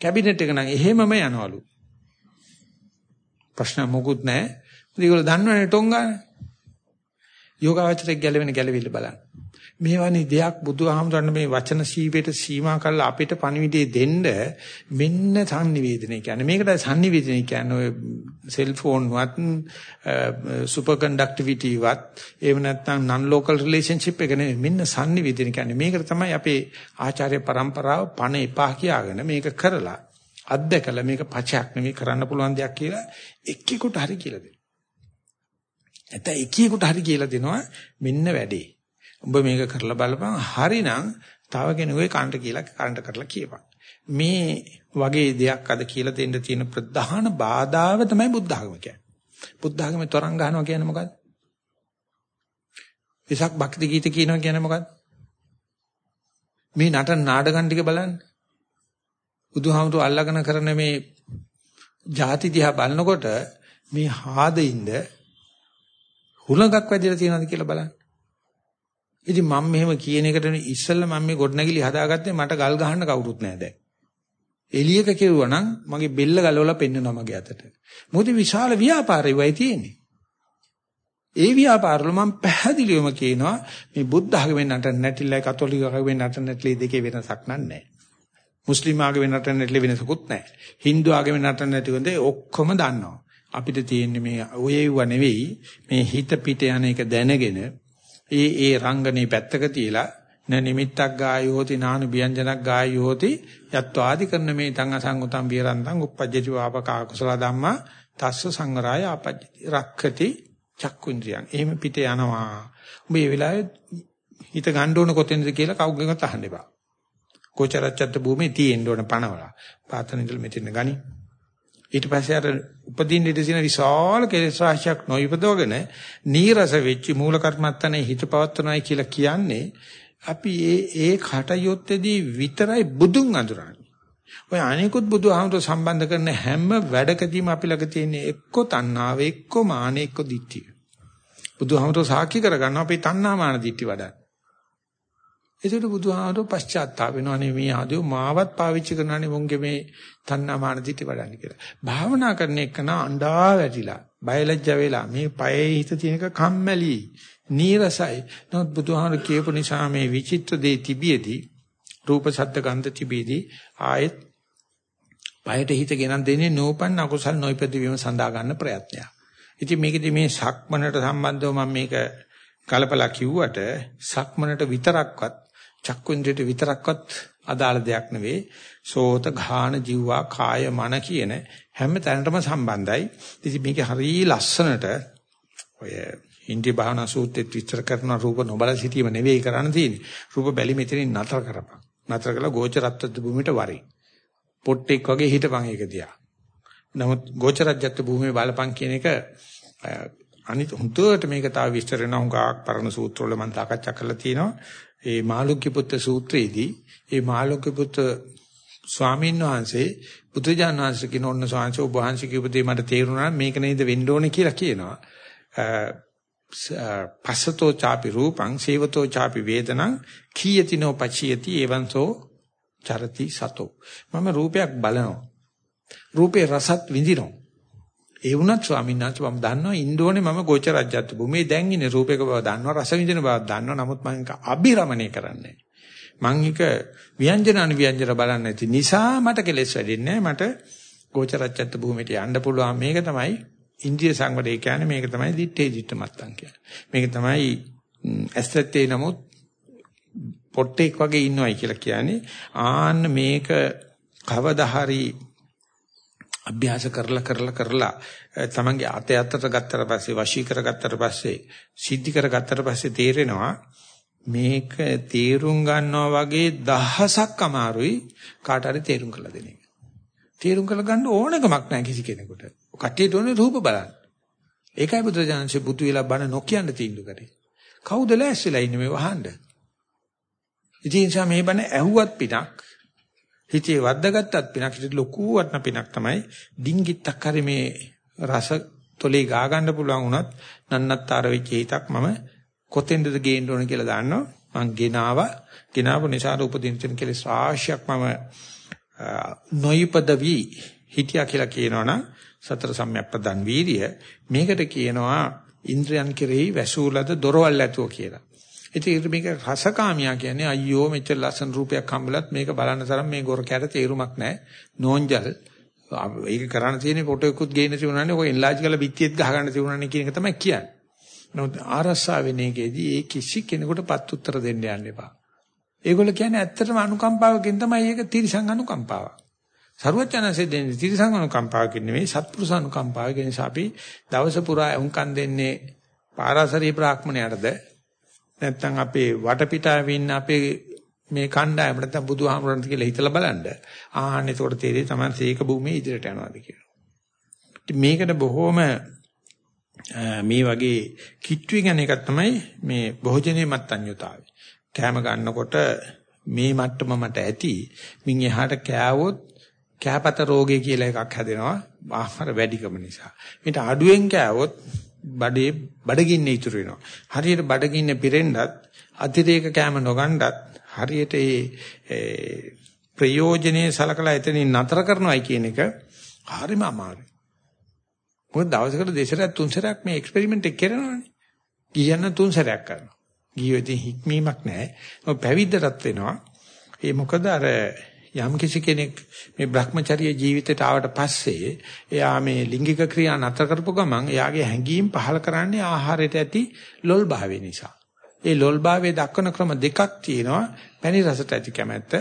Speaker 1: කැබිනට් එක නම් එහෙමම යනවලු. ප්‍රශ්න මොකුත් නැහැ. ඒගොල්ලෝ දන්නවනේ ටොංගාන. යෝගාවචරයේ ගැලවෙන ගැලවිල්ල බලන්න. මේවනි දෙයක් බුදුහාමුදුරන් මේ වචන සීපේට සීමා කරලා අපිට පණිවිඩය දෙන්න මෙන්න sannivedana කියන්නේ. මේකට sannivedana කියන්නේ ඔය සෙල්ෆෝන් වත් සුපර් කන්ඩක්ටිවිටි වත් එහෙම නැත්නම් non local relationship එක නෙමෙයි මෙන්න sannivedana කියන්නේ. මේකට තමයි අපේ ආචාර්ය પરම්පරාව පණ එපා කියාගෙන මේක කරලා අත්දකලා මේක පචයක් නෙමෙයි කරන්න පුළුවන් දෙයක් කියලා එක්කෙකුට හරි කියලා දෙනවා. නැත්නම් එක්කෙකුට හරි කියලා දෙනවා මෙන්න වැඩේ. උඹ මේක කරලා බලපන් හරිනම් තව කෙනෙකුගේ කන්ට කියලා කන්ට කරලා කියපන්. මේ වගේ දෙයක් අද කියලා දෙන්න තියෙන ප්‍රධාන බාධාව තමයි බුද්ධ ආගම කියන්නේ. බුද්ධ ආගමේ තරංග ගන්නවා කියන්නේ මොකද්ද? විසක් භක්ති ගීත කියනවා කියන්නේ මොකද්ද? මේ නටන නාටකම් ටික බලන්න. බුදුහාමුදුරු අල්ලගෙන කරන මේ ಜಾති දිහා බලනකොට මේ හාදින්ද හුලඟක් වැදිලා තියෙනවද කියලා බලන්න. ඉතින් මම මෙහෙම කියන එකට ඉස්සෙල්ලා මම මේ ගොඩනැගිලි හදාගත්තේ මට ගල් ගහන්න කවුරුත් නැහැ දැන්. එළියක කෙරුවා නම් මගේ බෙල්ල ගලවලා පෙන්නනවා මගේ අතට. මොකද විශාල ව්‍යාපාරේ වයි තියෙන්නේ. ඒ ව්‍යාපාරවල මම පැහැදිලිවම කියනවා මේ බුද්ධ ආගමෙන් නටන නැටිලයි කතෝලික ආගමෙන් නටන නැටිලයි දෙකේ වෙනසක් නැහැ. මුස්ලිම් ආගමේ නටන නැටි වෙනසකුත් නැහැ. Hindu ආගමේ නටන නැටි වන්දේ ඔක්කොම දන්නවා. අපිට තියෙන්නේ මේ ඔයේව නෙවෙයි මේ හිත පිට යන එක දැනගෙන ඒ ඒ රංගනේ පැත්තක තියලා න නිමිත්තක් ගායෝති නානු ව්‍යංජනක් ගායෝති යත්වාදි කරන මේ තං අසංගතම් විරන්තං uppajjati වාපකා කුසල ධම්මා තස්ස සංවරාය ආපජ්ජති රක්ඛති චක්කුන්ද්‍රියං එහෙම පිට යනවා මේ වෙලාවේ හිත ගන්න ඕන කොතැනද කියලා කවුරුගෙන්වත් අහන්න එපා කෝචරච්ඡත් භූමියේ තියෙන්න ඕන පණවල. පාතන ඉඳලා මෙතන ගනි. ඊට පස්සේ අර උපදීන් ඉඳ තියෙන විශාල කෙලෙස් රාශියක් නොයිපදවගෙන නීරස වෙච්ච මූල කර්මත්තනේ හිත පවත්වනයි කියලා කියන්නේ අපි ඒ ඒ කටයුත්තේදී විතරයි බුදුන් අඳුරන්නේ. ඔය අනිකුත් බුදුහාමුදුර සම්බන්ධ කරන හැම වැඩකදීම අපි ළඟ තියෙන එක්ක තණ්හාව එක්ක මාන එක්ක දිට්ඨිය. බුදුහාමුදුර සාක්ෂි කරගන්නවා අපි තණ්හා මාන දිට්ඨි වඩා. ඒකට බුදුහාමරෝ පශ්චාත්තාප වෙනවා නේ මේ ආදිය මාවත් පාවිච්චි කරනවානේ මුන්ගේ මේ තණ්හා මාන දිටි වඩන්න කියලා. භාවනා කරන එකන අඬා වැටිලා බයලජ්ජ වෙලා මේ පයේ හිත තියෙනක කම්මැලි නීරසයි. නමුත් බුදුහාමර කියපු නිසා මේ විචිත්‍ර දේ තිබියදී රූප ශබ්ද ගන්ධ තිබියදී ආයෙත් පයට හිත ගෙනන් දෙන්නේ නෝපන් අකුසල් නොයිපද වීම සඳහා ගන්න ප්‍රයත්නයක්. ඉතින් මේකෙදි මේ සක්මනට සම්බන්ධව මම මේක කලපලා කිව්වට සක්මනට විතරක්වත් චක්කුන්ද්‍රයට විතරක්වත් අදාළ දෙයක් නෙවෙයි සෝතఘාන ජීවා කාය මන කියන හැම තැනටම සම්බන්ධයි. ඉතින් මේක හරිය ලස්සනට ඔය ඉන්ද්‍රිය භාවනා සූත්‍රෙත් විස්තර කරන රූප නොබල සිටීම නෙවෙයි කරන්න තියෙන්නේ. රූප බැලි මෙතනින් නතර කරපන්. නතර කළා ගෝචරත්ත්ව භූමියට වරි. පොට්ටෙක් වගේ හිටපන් ඒක දිහා. නමුත් ගෝචරජ්‍යත්ව භූමියේ බලපන් කියන එක අනිත් හුදුවට මේක තව විස්තර වෙනවා හුඟක් පරණ සූත්‍රවල මම සාකච්ඡා කරලා තියෙනවා. ඒ මාළුක්‍ය පුත්‍ර සූත්‍රයේදී ඒ මාළුක්‍ය පුත්‍ර ස්වාමීන් වහන්සේ බුදුජාන විශ්වාස කියන ඔන්න ස්වාමීන් ඔබ වහන්සේ කියපු දේ මට තේරුණා මේක නේද වෙන්න ඕනේ කියලා කියනවා. පස්සතෝ ചാපි රූපං සේවතෝ ചാපි වේදනං කීයතිනෝ පචියති එවංසෝ චරති සතෝ. මම රූපයක් බලනවා. රූපේ රසත් විඳිනවා. ඒ වුණත් ස්වාමීන් වහන්සේ මම දන්නවා ඉන්දෝනේ මම ගෝචරජ්‍යත් භූමියේ. දැන් ඉන්නේ රූපයක බව දන්නවා රස විඳින බව දන්නවා. නමුත් මම ඒක අභිරමණය කරන්නේ මම එක ව්‍යංජන අනුව්‍යංජන බලන්නේ නැති නිසා මට කෙලෙස් වැඩින්නේ මට ගෝචරජ්‍යත් භූමියට යන්න පුළුවන්. මේක තමයි ඉන්ද්‍රිය සංවරය කියන්නේ. මේක තමයි දිත්තේ දිත්ත මත්තන් කියන්නේ. මේක තමයි ඇස්තත්තේ නමුත් පොට්ටෙක් වගේ ඉන්නවයි කියලා කියන්නේ. ආන්න මේක කවදා හරි අභ්‍යාස කරලා කරලා කරලා තමන්ගේ අතේ අතට ගත්තට පස්සේ වශී කරගත්තට පස්සේ සිද්ධි කරගත්තට පස්සේ තේරෙනවා මේක තේරුම් ගන්නවා වගේ දහසක් අමාරුයි කාට හරි තේරුම් කරලා දෙන එක. තේරුම් කරලා ගන්න ඕනකමක් නැහැ කිසි කෙනෙකුට. කට්ටියට ඕනේ රූප බලන්න. ඒකයි බුදුරජාණන්සේ බුදු වෙලා බණ නොකියන්න තීන්දුව කරේ. කවුද ලෑස්තිලා ඉන්නේ මේ වහන්න? ඉතින් මේ බණ ඇහුවත් පිටක් හිතේ වද්දාගත්තත් පිනක් හිතේ ලොකු වටන පිනක් තමයි ඩිංගිත්තක් හරි මේ රස තොලේ ගා ගන්න පුළුවන් වුණත් නන්නත්තර වෙච්ච හිතක් මම කොතෙන්ද ගේන්න ඕන කියලා දාන්නවා. මං ගෙනාවා. ගෙනාවු නිසා උපදින තෙන් කෙලෙස් ආශයක් මම නොයිපදවි හිටියා කියලා කියනවනම් සතර සම්‍යක්පදන් වීර්ය. මේකට කියනවා ඉන්ද්‍රයන් කෙරෙහි වැසූලද දොරවල් ඇතුව කියලා. ඉතින් මේක රසකාමියා කියන්නේ අයියෝ මෙච්චර ලස්සන රූපයක් හම්බලත් මේක බලන්න තරම් මේ ගොරකැට තේරුමක් නැහැ. නෝන්ජල්. ඒක කරන්න තියෙන්නේ ෆොටෝ එකකුත් ගේන්න තිබුණානේ. ඔය එන්ලාජ් කරලා පිටියෙත් ගහ ගන්න තිබුණානේ කියන එක තමයි කියන්නේ. නමුත් ආරස්සා වෙන එකේදී ඒ කිසි කෙනෙකුටපත් උත්තර දෙන්න යන්න එපා. ඒගොල්ලෝ කියන්නේ ඇත්තටම අනුකම්පාවකින් තමයි ඒක තිරසං අනුකම්පාවක්. සරුවචනanse දෙන්නේ තිරසං අනුකම්පාවකින් නෙවෙයි සත්පුරුෂ අනුකම්පාවකින් නිසා අපි දවස පුරා උන්කන් දෙන්නේ පාරාසරී බ්‍රාහ්මණයටද නැත්නම් අපේ වටපිටාවේ ඉන්න අපේ මේ කණ්ඩායම නැත්නම් බුදුහාමුදුරන්ට කියලා හිතලා බලන්න. ආන්න එතකොට තේරෙයි තමයි සීක භූමියේ ඉදිරියට යනවාද කියලා. මේකට බොහොම මේ වගේ කිට්ටුවේ ගැන එකක් තමයි මේ භෝජනේ මත්ඤ්‍යතාවය. කෑම ගන්නකොට මේ මට්ටම මට ඇති. මින් එහාට කෑවොත් කෑපත රෝගය කියලා එකක් හැදෙනවා ආහාර වැඩිකම නිසා. මේට අඩුවෙන් කෑවොත් බඩේ බඩගින්න ඉතුරු වෙනවා. හරියට බඩගින්න පිරෙන්නත් අතිරේක කැම නොගන්නත් හරියට ඒ ප්‍රයෝජනේ සලකලා එතනින් නතර කරනවායි කියන එක හරිම අමාරුයි. මොකද දවසකට දෙසරයක් තුන්සරයක් මේ එක්ස්පෙරිමන්ට් එක කරනවානේ. ගියන්න තුන්සරයක් කරනවා. ගියෝ ඉතින් හික්මීමක් නැහැ. මොකද පැවිද්දටත් වෙනවා. ඒ මොකද අර යම් කිසි කෙනෙක් මේ Brahmacharya ජීවිතයට ආවට පස්සේ එයා මේ ලිංගික ක්‍රියා නතර කරපු ගමන් එයාගේ හැඟීම් පහල කරන්නේ ආහාරයට ඇති ලොල් භාවය නිසා. ඒ ලොල් භාවයේ දක්වන ක්‍රම දෙකක් තියෙනවා. පැණි රසට ඇති කැමැත්ත,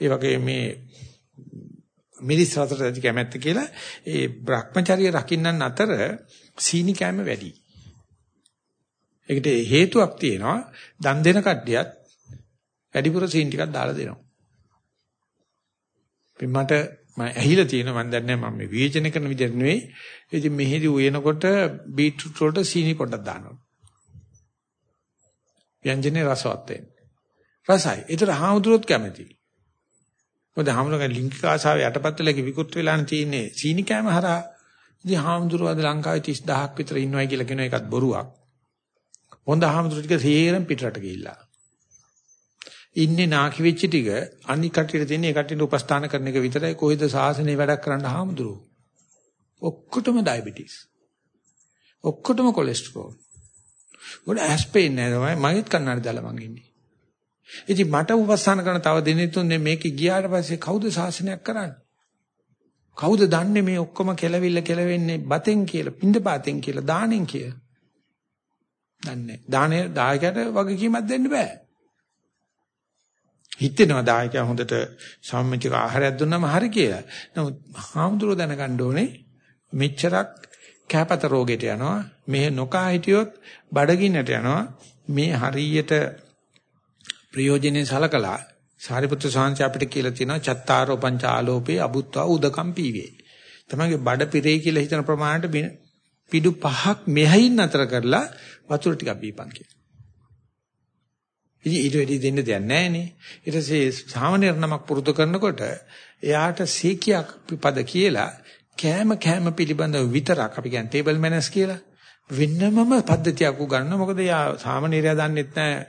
Speaker 1: ඒ වගේ මේ මිරිස් රසට ඇති කැමැත්ත කියලා ඒ Brahmacharya රකින්නන් අතර සීනි කැම වැඩි. ඒකට හේතුවක් තියෙනවා. දන් දෙන කට්ටියත් වැඩිපුර සීනි ටිකක් දාලා දෙනවා. මට මම ඇහිලා තියෙනවා මම දන්නේ මම මේ විවේචන කරන විදිහට නෙවෙයි. ඉතින් මෙහෙදි උයනකොට බීට්‍රූට් වලට සීනි පොඩ්ඩක් දානවා. ව්‍යංජනේ රසවත් වෙන්නේ. රසයි. ඒතර හාමුදුරුවොත් කැමති. මොකද හාමුදුරුවෝ ලිංගික ආසාව යටපත් වෙලා විකෘත් වෙලාන තියෙන්නේ සීනි කෑම හරහා. ඉතින් හාමුදුරුවෝ අද ලංකාවේ 30000ක් විතර ඉන්නවයි කියලා කියන එකත් බොරුවක්. හොඳ හාමුදුරුවෝ ටික සේරම පිටරට ගිහිල්ලා. ඉන්නේ නාකි වෙච්ච ටික අනික් කටියට දෙන්නේ ඒ කටියට උපස්ථාන කරන එක විතරයි කොහෙද සාසනේ වැඩක් කරන්න හාමුදුරුවෝ. ඔක්කොටම ඩයබටිස්. ඔක්කොටම කොලෙස්ටරෝල්. මොන ඇස්පේන් නෑ මගෙත් කන්නඩ දාලා මං ඉන්නේ. ඉතින් මට උපස්ථාන කරන තව දෙනෙක් තුනේ මේකේ ගියාට පස්සේ කවුද සාසනයක් කරන්නේ? කවුද දන්නේ මේ ඔක්කොම කෙලවිල්ල කෙලවෙන්නේ බතෙන් කියලා, පින්දපාතෙන් කියලා, දානෙන් කියලා? දන්නේ. දානේ දායකයට වගකීමක් දෙන්න බෑ. හිතෙනවා දායකයා හොඳට සම්මිතික ආහාරයක් දුන්නාම හරි කියලා. නමුත් හාමුදුරුවෝ දැනගන්න ඕනේ මෙච්චරක් කැපත රෝගයට යනවා. මේ නොකා හිටියොත් බඩගින්නට යනවා. මේ හරියට ප්‍රයෝජනේ සලකලා සාරිපුත්‍ර සාංශ අපිට කියලා තියෙනවා චත්තාරෝ පංච ආලෝපේ අබුත්වා උදකම් පීවේ. තමයිගේ බඩ පිරේ කියලා හිතන ප්‍රමාණයට පිඩු පහක් මෙහින් අතර කරලා වතුර ටිකක් බීපන් කියලා. ඉතින් ඊට වැඩි දෙන්න දෙයක් නැහැ නේ. ඊට පස්සේ සාමාන්‍ය නමක් පුරුදු කරනකොට එයාට සීකියක් පද කියලා කෑම කෑම පිළිබඳව විතරක් අපි කියන්නේ ටේබල් මැනර්ස් කියලා වෙන්නමම පද්ධතියක් උගන්වනවා. මොකද යා සාමාන්‍යරයා දන්නෙත් නැහැ.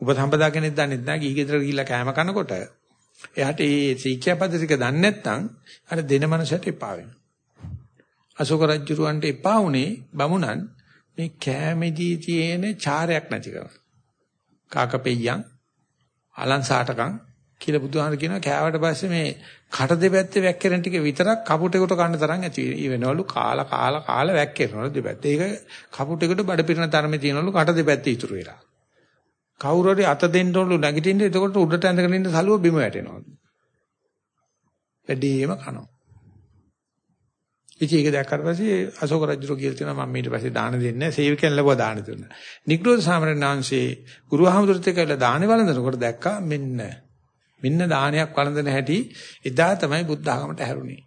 Speaker 1: උපසම්පදා කෙනෙක් දන්නෙත් නැහැ. ගිහි ගෙදර ගිහිල්ලා කෑම කනකොට එයාට මේ සීකියා පද්ධතික දන්නේ නැත්නම් අර දෙන මනසට එපා වෙනවා. අශෝක රජුරවන්ට එපා වුණේ බමුණන් මේ කෑමේදී තියෙන චාරයක් නැතිකම. කාකපෙయ్యන් අලංසාටකම් කියලා බුදුහාමර කියනවා කෑවට පස්සේ මේ කට දෙපැත්තේ වැක්කිරෙන ටික විතරක් කපුටෙකුට කන්න තරම් ඇති වෙනවලු කාලා කාලා කාලා වැක්කිරනවලු දෙපැත්තේ. ඒක කපුටෙකුට බඩ පිරෙන තරමේ තියෙනවලු කට දෙපැත්තේ ඉතුරු වෙලා. කවුරු හරි අත දෙන්න ඕනලු නැගිටින්න එතකොට උඩට ඇඳගෙන ඉන්න සලුව බිම වැටෙනවලු. වැඩිම කනවා. ඉතින් ඒක දැක්කට පස්සේ අශෝක රජුරෝ කියලා තියෙනවා මම ඊට පස්සේ දාන දෙන්නේ නැහැ සේවකයන් ලැබුවා දාන දුන්නා. නිග්‍රෝධ සාමරණාංශේ ගුරුහාමුදුරුත් එක්කලා දානේ වළඳනකොට දැක්කා මෙන්න මෙන්න දානයක් වළඳන හැටි එදා තමයි බුද්ධ ආගමට හැරුණේ.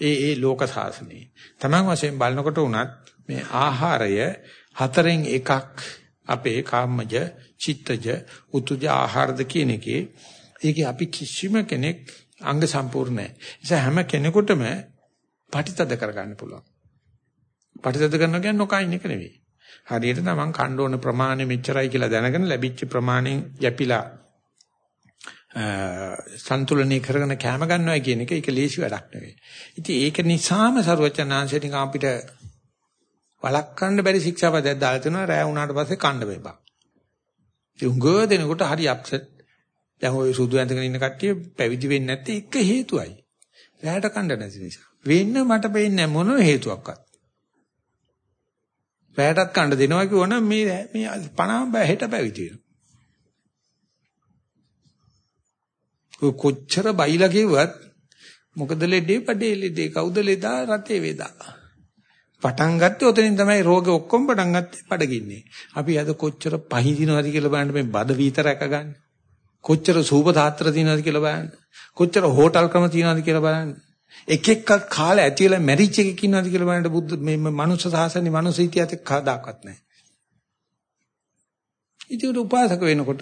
Speaker 1: ඒ ඒ ලෝක සාසනේ. Taman වශයෙන් බලනකොට උනත් මේ ආහාරය හතරෙන් එකක් අපේ කාමජ, චිත්තජ, උතුජ ආහාරද කියන එකේ ඒකේ අපි කිසිම කෙනෙක් අංග සම්පූර්ණ නැහැ. ඒ නිසා හැම කෙනෙකුටම පටිතද කරගන්න පුළුවන්. පටිතද කරනවා කියන්නේ නොකයින් එක නෙවෙයි. හරියට තමන් කණ්ඩ ඕන ප්‍රමාණය මෙච්චරයි කියලා දැනගෙන ලැබිච්ච ප්‍රමාණයෙන් යැපිලා සන්තුලනය කරගෙන කැම ගන්නවා කියන එක ඒක ලේසි වැඩක් නෙවෙයි. ඉතින් ඒක නිසාම ਸਰවචනාංශයෙන් අපිට වළක්වන්න බැරි ශික්ෂාපදයක් දාලා තිනවා රෑ වුණාට පස්සේ කන්න බෑ. උංගෝ දෙනකොට හරි අප්සෙට්. දැන් ওই සුදු ඇඳගෙන ඉන්න කට්ටිය පැවිදි වෙන්නේ නැත්තේ එක හේතුවයි. රැයට කන්න නැති නිසා. වෙන්න මට පේන්නේ මොන හේතුවක්වත්. රැයටත් කන්න දෙනවා කිව්වනම් මේ මේ 50 බෑ හෙට පැවිදි වෙනවා. කොච්චර බයිලා කිව්වත් මොකද ලෙඩේ පඩේ ලෙඩේ කවුද ලෙඩා රතේ වේදා. පටන් ගත්තේ ඔතනින් තමයි රෝගේ ඔක්කොම පටන් ගත්තේ බඩගින්නේ. අපි අද කොච්චර පහදිනවද කියලා බලන්න මේ බඩ විතරක ගන්න. කොච්චර සූප තාත්‍ර තියනවද කියලා බලන්න. කොච්චර හෝටල් ක්‍රම තියනවද කියලා බලන්න. එක එක්ක කාලේ ඇතිලා මැරිච් එකක ඉන්නවද කියලා බලන්න බුද්ධ මේ මනුස්ස සාසනේ මනුස්ස ඉතිහාසෙක කවදාකවත් නැහැ. ඉතින් උපාසක වෙනකොට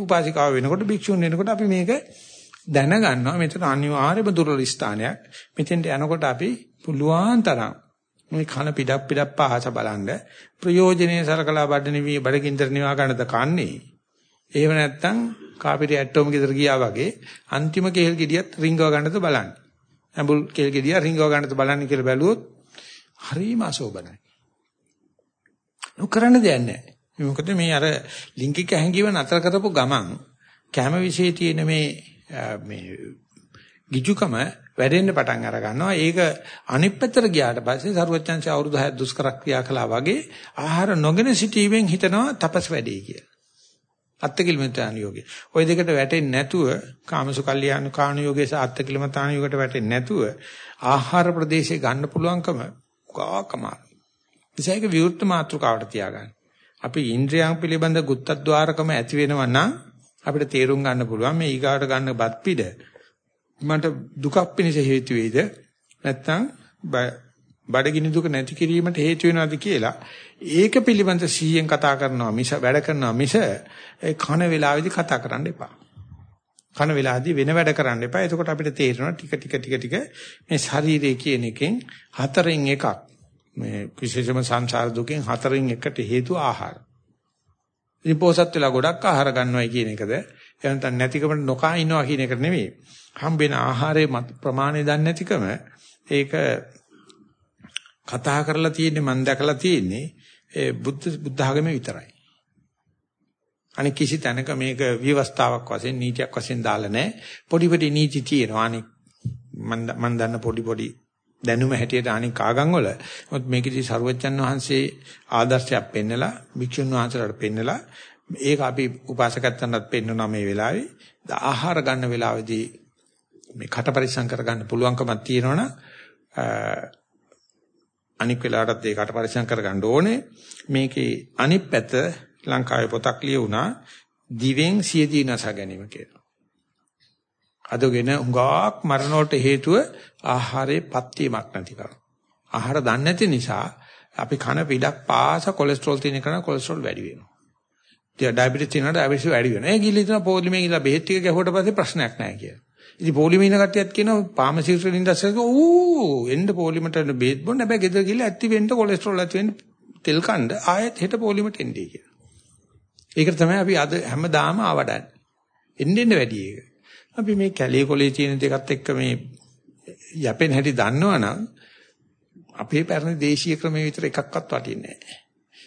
Speaker 1: උපාසිකාව වෙනකොට භික්ෂුන් වෙනකොට අපි මේක දැනගන්නවා මෙතන අනිවාර්යම දුර්වල ස්ථානයක්. මෙතෙන්ට යනකොට අපි පුළුවන් තරම් මේ කන පිටක් පිටක් පහස බලන්න ප්‍රයෝජනේ සරකලා බඩ නිවි බඩගින්දර නිවා ගන්නද කන්නේ. එහෙම නැත්නම් කාපිරි ඇටෝම ගෙදර ගියා වගේ අන්තිම කේල් ගෙඩියත් රිංගව ගන්නද බලන්න. ඇඹුල් කේල් ගෙඩිය රිංගව ගන්නද බලන්න කියලා බැලුවොත් හරිම අශෝභනයි. නොකරන්න දෙයක් නැහැ. මොකද මේ අර ලිංගික හැඟීම නතර කරපු ගමන් කැම විශේෂයේ තියෙන මේ මේ ගිජුකම වැඩෙන්න පටන් අර ගන්නවා. ඒක අනිත් පැත්තට ගියාට පස්සේ සරුවච්චන්සේ අවුරුදු 6 දුෂ්කර ක්‍රියා කළා වගේ ආහාර නොගෙන සිටීමෙන් හිතනවා තපස් වැඩේ කියලා. අත්තිකිලමතාන යෝගේ. ওই දෙකට වැටෙන්නේ නැතුව කාමසු කල්යාණ කාණ යෝගේ සහ අත්තිකිලමතාන යෝගයට වැටෙන්නේ නැතුව ආහාර ප්‍රදේශේ ගන්න පුළුවන්කම කාකමා. ඉතින් විවෘත මාත්‍රකාවට තියාගන්න. අපි ඉන්ද්‍රියයන් පිළිබඳ ගුත්තද්්වාරකම ඇති වෙනවා නම් අපිට තේරුම් ගන්න පුළුවන් මේ ඊගාට ගන්න බත් පිළ මට දුකක් පිණිස හේතු වේද නැත්නම් බඩගිනි දුක නැති කිරීමට හේතු වෙනවද කියලා ඒක පිළිබඳ 100න් කතා කරනවා මිස වැඩ කරනවා මිස ඒ කන වේලාවේදී කතා කරන්න එපා. කන වේලාවේදී වෙන වැඩ කරන්න එපා. එතකොට අපිට තේරෙනවා ටික ටික ටික ටික මේ ශරීරය කියන එකෙන් හතරෙන් එකක් මේ විශේෂම සංසාර දුකෙන් හතරෙන් එකට හේතු ආහාර. ඉතින් පොසත් වෙලා ගොඩක් ආහාර ගන්නවයි කියන එකද එහෙනම් නැතිකමට නොකා ඉන්නවා කියන එක නෙවෙයි. හම්බෙන ආහාරයේ ප්‍රමාණය දන්නේ නැතිකම ඒක කතා කරලා තියෙන්නේ මම දැකලා තියෙන්නේ ඒ බුද්ධ බුද්ධ ආගමේ විතරයි. අනික කිසි තැනක මේක විවස්ථාවක් වශයෙන් නීතියක් වශයෙන් දාලා නැහැ. පොඩි පොඩි නීති තියෙනවා. අනික මම දන්න පොඩි පොඩි දැනුම හැටියට අනික ආගම් වල. මොකද මේකදී සරුවච්චන් වහන්සේ ආදර්ශයක් පෙන්නලා භික්ෂුන් වහන්සේලාට පෙන්නලා ඒක අපි උපාසකයන්ටත් පෙන්වනවා මේ වෙලාවේ. ආහාර ගන්න වෙලාවේදී මේ කට පරිස්සම් කරගන්න පුළුවන්කමක් තියෙනවනම් අනික් වෙලාවටත් ඒකට පරිස්සම් කරගන්න ඕනේ. මේකේ අනිත් පැත්ත ලංකාවේ පොතක් ලියුණා දිවෙන් සියදී නස ගැනීම කියලා. අදගෙන හුඟක් මරණ වලට හේතුව ආහාරයේ පත්‍යමක් නැතිකම. ආහාර දන්නේ නැති නිසා අපි කන පිටක් පාස කොලෙස්ටරෝල් තියෙන කෙනා කොලෙස්ටරෝල් වැඩි වෙනවා. ඉතින් ඩයබටිස් තියෙනකොට ඩයබටිස් වැඩි වෙනවා. ඒ ගිහිල්ලා ඉතන පොලිමේ ගිහිල්ලා බෙහෙත් ටික ගැහුවට පස්සේ ප්‍රශ්නයක් නැහැ කියලා. ඉතින් පොලිමේ ඉන්න කට්ටියත් කියනවා ෆාමසිස්ට් ඉන්ඩස්ට්‍රියක ඌ එන්න පොලිමට බෙහෙත් බොන්න හැබැයි ගෙදර ගිහිල්ලා ඇති වෙන්න කොලෙස්ටරෝල් ඇති වෙන්න තෙල් කණ්ඩ ආයෙත් හෙට පොලිමට එන්නේ කියලා. ඒකට තමයි අපි අද හැමදාම ආවඩන්නේ. එන්න එන්න වැඩි ඒක. අපි මේ කැලේ කොලේ තියෙන දෙකත් එක්ක මේ යැපෙන හැටි දන්නවනම් අපේ පැරණි දේශීය ක්‍රමයේ විතර එකක්වත් වටින්නේ නැහැ.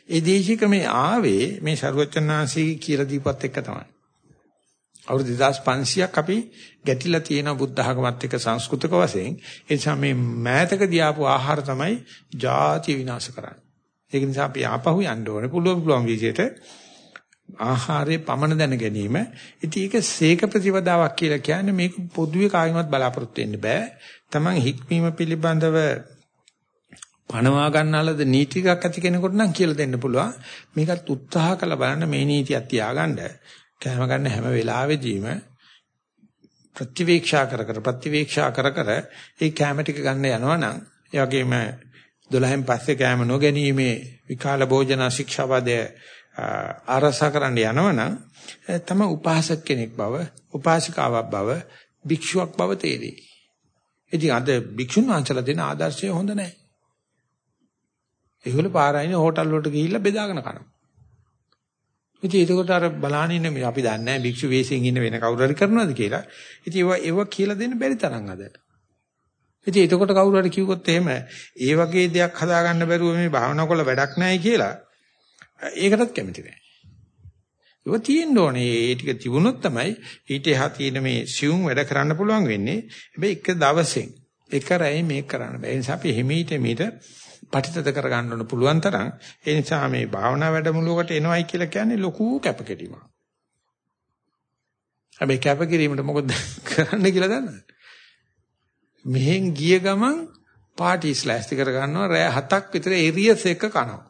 Speaker 1: ඒ දේශීය ක්‍රමයේ ආවේ මේ ਸਰවචන්නාංශී කියලා දීපත් එක්ක තමයි. අවුරුදු 2500ක් අපි ගැටිලා තියෙන බුද්ධ ධර්මවත් එක්ක සංස්කෘතික වශයෙන් ඒ නිසා මේ මෑතක දියාපු ආහාර තමයි ಜಾති විනාශ කරන්නේ. ඒක නිසා අපි ආපහු යන්න ඕනේ පුළුවන් පුළුවන් විදිහට ආහාරයේ පමණ දැන ගැනීම. ඉතින් ඒක සීක ප්‍රතිපදාවක් කියලා කියන්නේ මේක පොදුවේ කායිමත් බලාපොරොත්තු වෙන්න බෑ. Taman හික්මීම පිළිබඳව පණවා ගන්නාලද නීතියක් ඇති කෙනෙකුට නම් කියලා දෙන්න පුළුවන්. මේකත් උත්සාහ කළ බලන්න මේ නීතියක් තියාගන්න. කැම ගන්න හැම වෙලාවෙදීම ප්‍රතිවීක්ෂා කර කර ප්‍රතිවීක්ෂා කර කර ඒ කැම ටික ගන්න යනවනම් ඒ වගේම 12න් පස්සේ කැම නොගැනීමේ විකාල භෝජන ශික්ෂාපදයේ ආරසා කරන්න යනවනම් තම උපාසක කෙනෙක් බව උපාසිකාවක් බව භික්ෂුවක් බව තේරෙයි. ඉතින් අද භික්ෂුන් වහන්සේලා දෙන ආදර්ශය හොඳ නැහැ. ඒගොල්ලෝ පාරායිනේ හෝටල් වලට ගිහිල්ලා බෙදාගෙන කනවා. ඉතින් ඒකට අර බලාන ඉන්න මේ අපි දන්නේ නැහැ භික්ෂු වෙස්යෙන් ඉන්න වෙන කවුරු හරි කරනවද කියලා. ඉතින් ඒව ඒව කියලා දෙන්න බැරි තරම් අද. ඉතින් ඒකට කවුරු හරි කිව්වොත් එහෙම ඒ වගේ දෙයක් හදාගන්න බැරුව මේ භාවනා කළ වැඩක් නැහැ කියලා ඒකටත් කැමති නැහැ. ඒක තියෙන්න ඕනේ. ඒ ටික තිබුණොත් තමයි ඊට එහා තියෙන මේ සියුම් වැඩ කරන්න පුළුවන් වෙන්නේ. හැබැයි එක දවසෙන් එක රැයි මේක කරන්න බෑ. ඒ නිසා අපි හිමීට මීට පටිතද කරගන්න ඕන පුළුවන් තරම් ඒ නිසා මේ භාවනා වැඩමුළුවකට එනවයි කියලා කියන්නේ ලොකු කැපකිරීමක්. හැබැයි කැපකිරීමට මොකද කරන්න කියලා දන්නවද? මෙහෙන් ගිය ගමන් පාටිස් ලෑස්ති කර ගන්නවා රෑ 7ක් විතර ඒරියස් එක කනවා.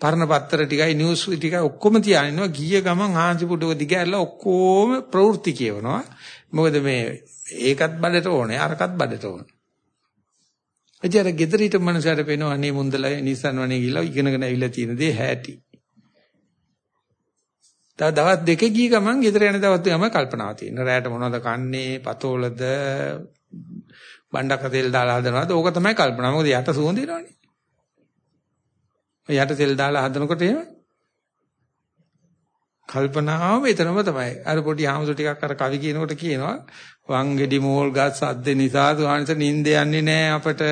Speaker 1: පරණ පත්තර ටිකයි නිවුස් ටිකයි ඔක්කොම තියානිනවා ගිය ගමන් ආන්සි පුඩුව දිග ඇරලා ඔක්කොම ප්‍රවෘත්ති කියවනවා. මොකද මේ ඒකත් බඩට ඕනේ අරකත් බඩට ඕනේ. එදිර ගෙදර හිට මනසට පේනවා අනේ මුන්දලයි නිසන් වනේ ගිහලා ඉගෙනගෙන ඇවිල්ලා තියෙන දේ හැටි. තව දවස් දෙක ගිය ගමන් ගෙදර යන දවස් දෙකම කල්පනාව තියෙනවා. රැයට මොනවද කන්නේ? පතෝලද බණ්ඩක තෙල් දාලා හදනවද? ඕක තමයි කල්පනාව. මොකද යට සුවඳ එනවනේ. යට තෙල් දාලා හදනකොට එහෙම කල්පනාව එතනම තමයි. අර පොඩි ආමසු ටිකක් අර කවි කියනකොට කියනවා වංගෙඩි මෝල් ගස් අද්ද නිසා සුවංශ නිින්ද යන්නේ නැහැ අපට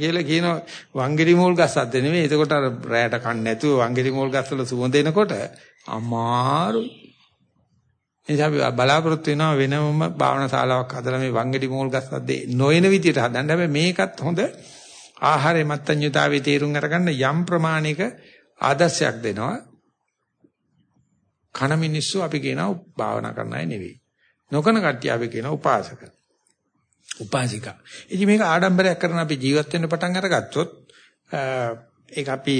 Speaker 1: කියලා කියනවා. වංගෙඩි මෝල් ගස් අද්ද නෙමෙයි. එතකොට අර රැයට කන්න නැතුව වංගෙඩි මෝල් ගස් වල සුවඳ එනකොට අමාරුයි. එනිසා අපි බලාපොරොත්තු වෙනවා වෙනම භාවනා ශාලාවක් හදලා මේ වංගෙඩි මෝල් ගස් අද්දේ නොයන විදියට හදන්න. හැබැයි මේකත් හොඳ ආහාරයේ මත්ඤ්‍යතාවයේ තේරුම් අරගන්න යම් ප්‍රමාණික ආදර්ශයක් දෙනවා. කන මිනිස්සු අපි කියනවා භාවනා කරන අය නෙවෙයි. නොකන කට්ටිය අපි කියනවා උපාසක. උපාසිකා. ඉතින් මේක ආඩම්බරයක් කරන අපි ජීවත් වෙන්න පටන් අරගත්තොත් ඒක අපි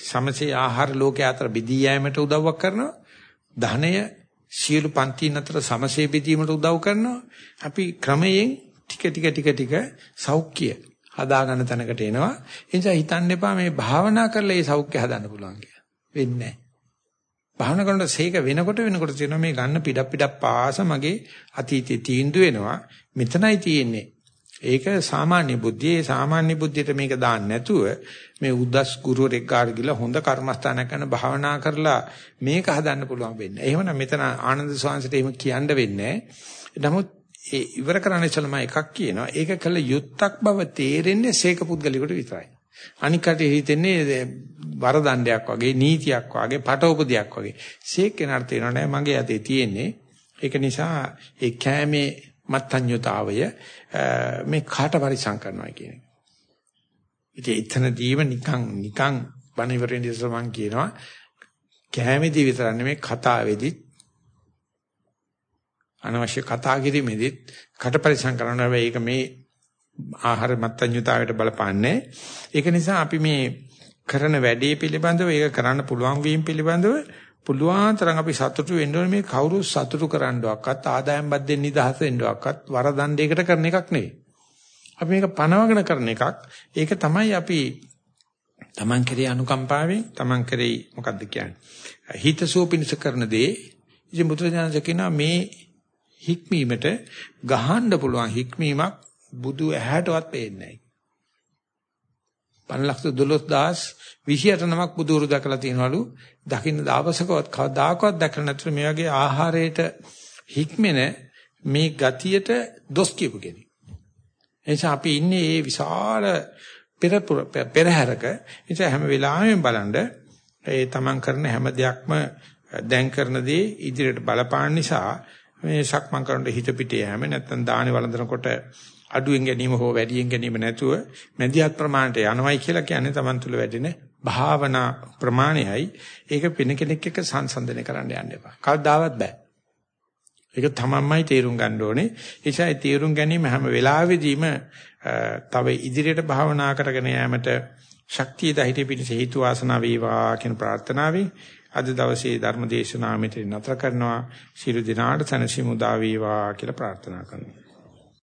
Speaker 1: සමසේ ආහාර ලෝකයේ අතර බෙදී යෑමට උදව්වක් කරනවා. ධනය සියලු පන්තින් අතර සමසේ බෙදීමට උදව් කරනවා. අපි ක්‍රමයෙන් ටික ටික ටික ටික සෞඛ්‍ය හදාගන්න තැනකට එනවා. ඒ නිසා හිතන්න එපා මේ භාවනා කරලා මේ සෞඛ්‍ය හදන්න පුළුවන් කියලා. වෙන්නේ නැහැ. භාවනා කරනකොට සීක වෙනකොට වෙනකොට තියෙනවා මේ ගන්න පිටක් පිටක් පාස මගේ අතීතයේ තීන්දුව වෙනවා මෙතනයි තියෙන්නේ ඒක සාමාන්‍ය බුද්ධිය ඒ සාමාන්‍ය බුද්ධියට මේක දාන්න නැතුව මේ උද්දස් ගුරුවරෙක් ගාඩ ගිහලා හොඳ කර්මස්ථානයක් කරන භාවනා කරලා මේක හදන්න පුළුවන් වෙන්නේ. එහෙමනම් මෙතන ආනන්ද ස්වාමීන්ට එහෙම කියන්න වෙන්නේ නමුත් ඒ ඉවර කරන්න ඉස්සෙල්ලා මම එකක් කියනවා. ඒක කළ යුත්තක් බව තේරෙන්නේ සීක පුද්ගලිකට විතරයි. අනික් කට හිතෙන්නේ වරදණ්ඩයක් වගේ නීතියක් වගේ පටෝපදයක් වගේ. සීක් කෙනාට තේරෙන්නේ නැහැ මගේ අතේ තියෙන්නේ. ඒක නිසා ඒ කෑමේ මත්ඤ්‍යතාවය මේ කාට පරිසම් කරනවා කියන එක. ඉතින් එතනදීම නිකන් නිකන් බණ ඉවරෙන් ඉස්සර මම කියනවා කෑමේදී විතර නෙමෙයි කතාවේදී අනවශ්‍ය කතා කිරීමේදීත් කට පරිසම් කරනවා. හැබැයි ඒක මේ ආහාර මත්ඤ්‍යතාවයට බලපාන්නේ. ඒක නිසා අපි මේ කරන වැඩේ පිළිබඳව ඒක කරන්න පුළුවන් වීම පිළිබඳව පුළුවන් තරම් අපි සතුටු වෙන්න ඕනේ මේ කවුරු සතුටු කරන්නවක්වත් ආදායම් බද්දෙන් නිදහස් වෙන්නවක්වත් වරදණ්ඩයකට කරන එකක් නෙවෙයි. අපි මේක පනවගෙන කරන එකක්. ඒක තමයි අපි Taman කෙරේ අනුකම්පාවෙන් Taman කෙරේ මොකද්ද කියන්නේ? හිතසුව පිණිස කරන දේ ඉතින් බුදුරජාණන් කියනවා මේ හික්මීමට ගහන්න පුළුවන් හික්මීමක් බුදු ඇහැටවත් පේන්නේ නැහැ. 512028 නමක් බුදුරු දැකලා තියෙනවලු දකින්න දවසකවත් කවදාකවත් දැකලා නැතුව මේ වගේ ආහාරයට හික්මෙන මේ ගතියට දොස් කියපු කෙනෙක්. එනිසා අපි ඉන්නේ මේ විශාල පෙර පෙරහැරක නිසා හැම වෙලාවෙම බලන්න ඒ තමන් කරන හැම දෙයක්ම දැන් කරන දේ ඉදිරියට බලපාන නිසා මේ සක්මන් කරනකොට හිත පිට යෑම නැත්නම් දානේ වළඳනකොට අඩුවෙන් ගැනීම හෝ වැඩියෙන් ගැනීම නැතුව මැදිහත් ප්‍රමාණයට යනවයි කියලා කියන්නේ තමන් තුළ වැඩෙන භාවනා ප්‍රමාණයයි ඒක වෙන කෙනෙක් එක්ක සංසන්දනය කරන්න යන්න එපා. කවදාවත් බෑ. ඒක තමන්මයි තේරුම් ගන්න ඕනේ. ඒසයි තේරුම් ගැනීම හැම වෙලාවෙදීම තව ඉදිරියට භාවනා කරගෙන යාමට ශක්තිය ධෛර්ය පිණිස හේතු වාසනා වේවා කියන ප්‍රාර්ථනාවෙන් අද දවසේ ධර්ම දේශනාව මෙතන නතර කරනවා. සියලු දිනාට සනසි මුදා වේවා කියලා ප්‍රාර්ථනා කරනවා.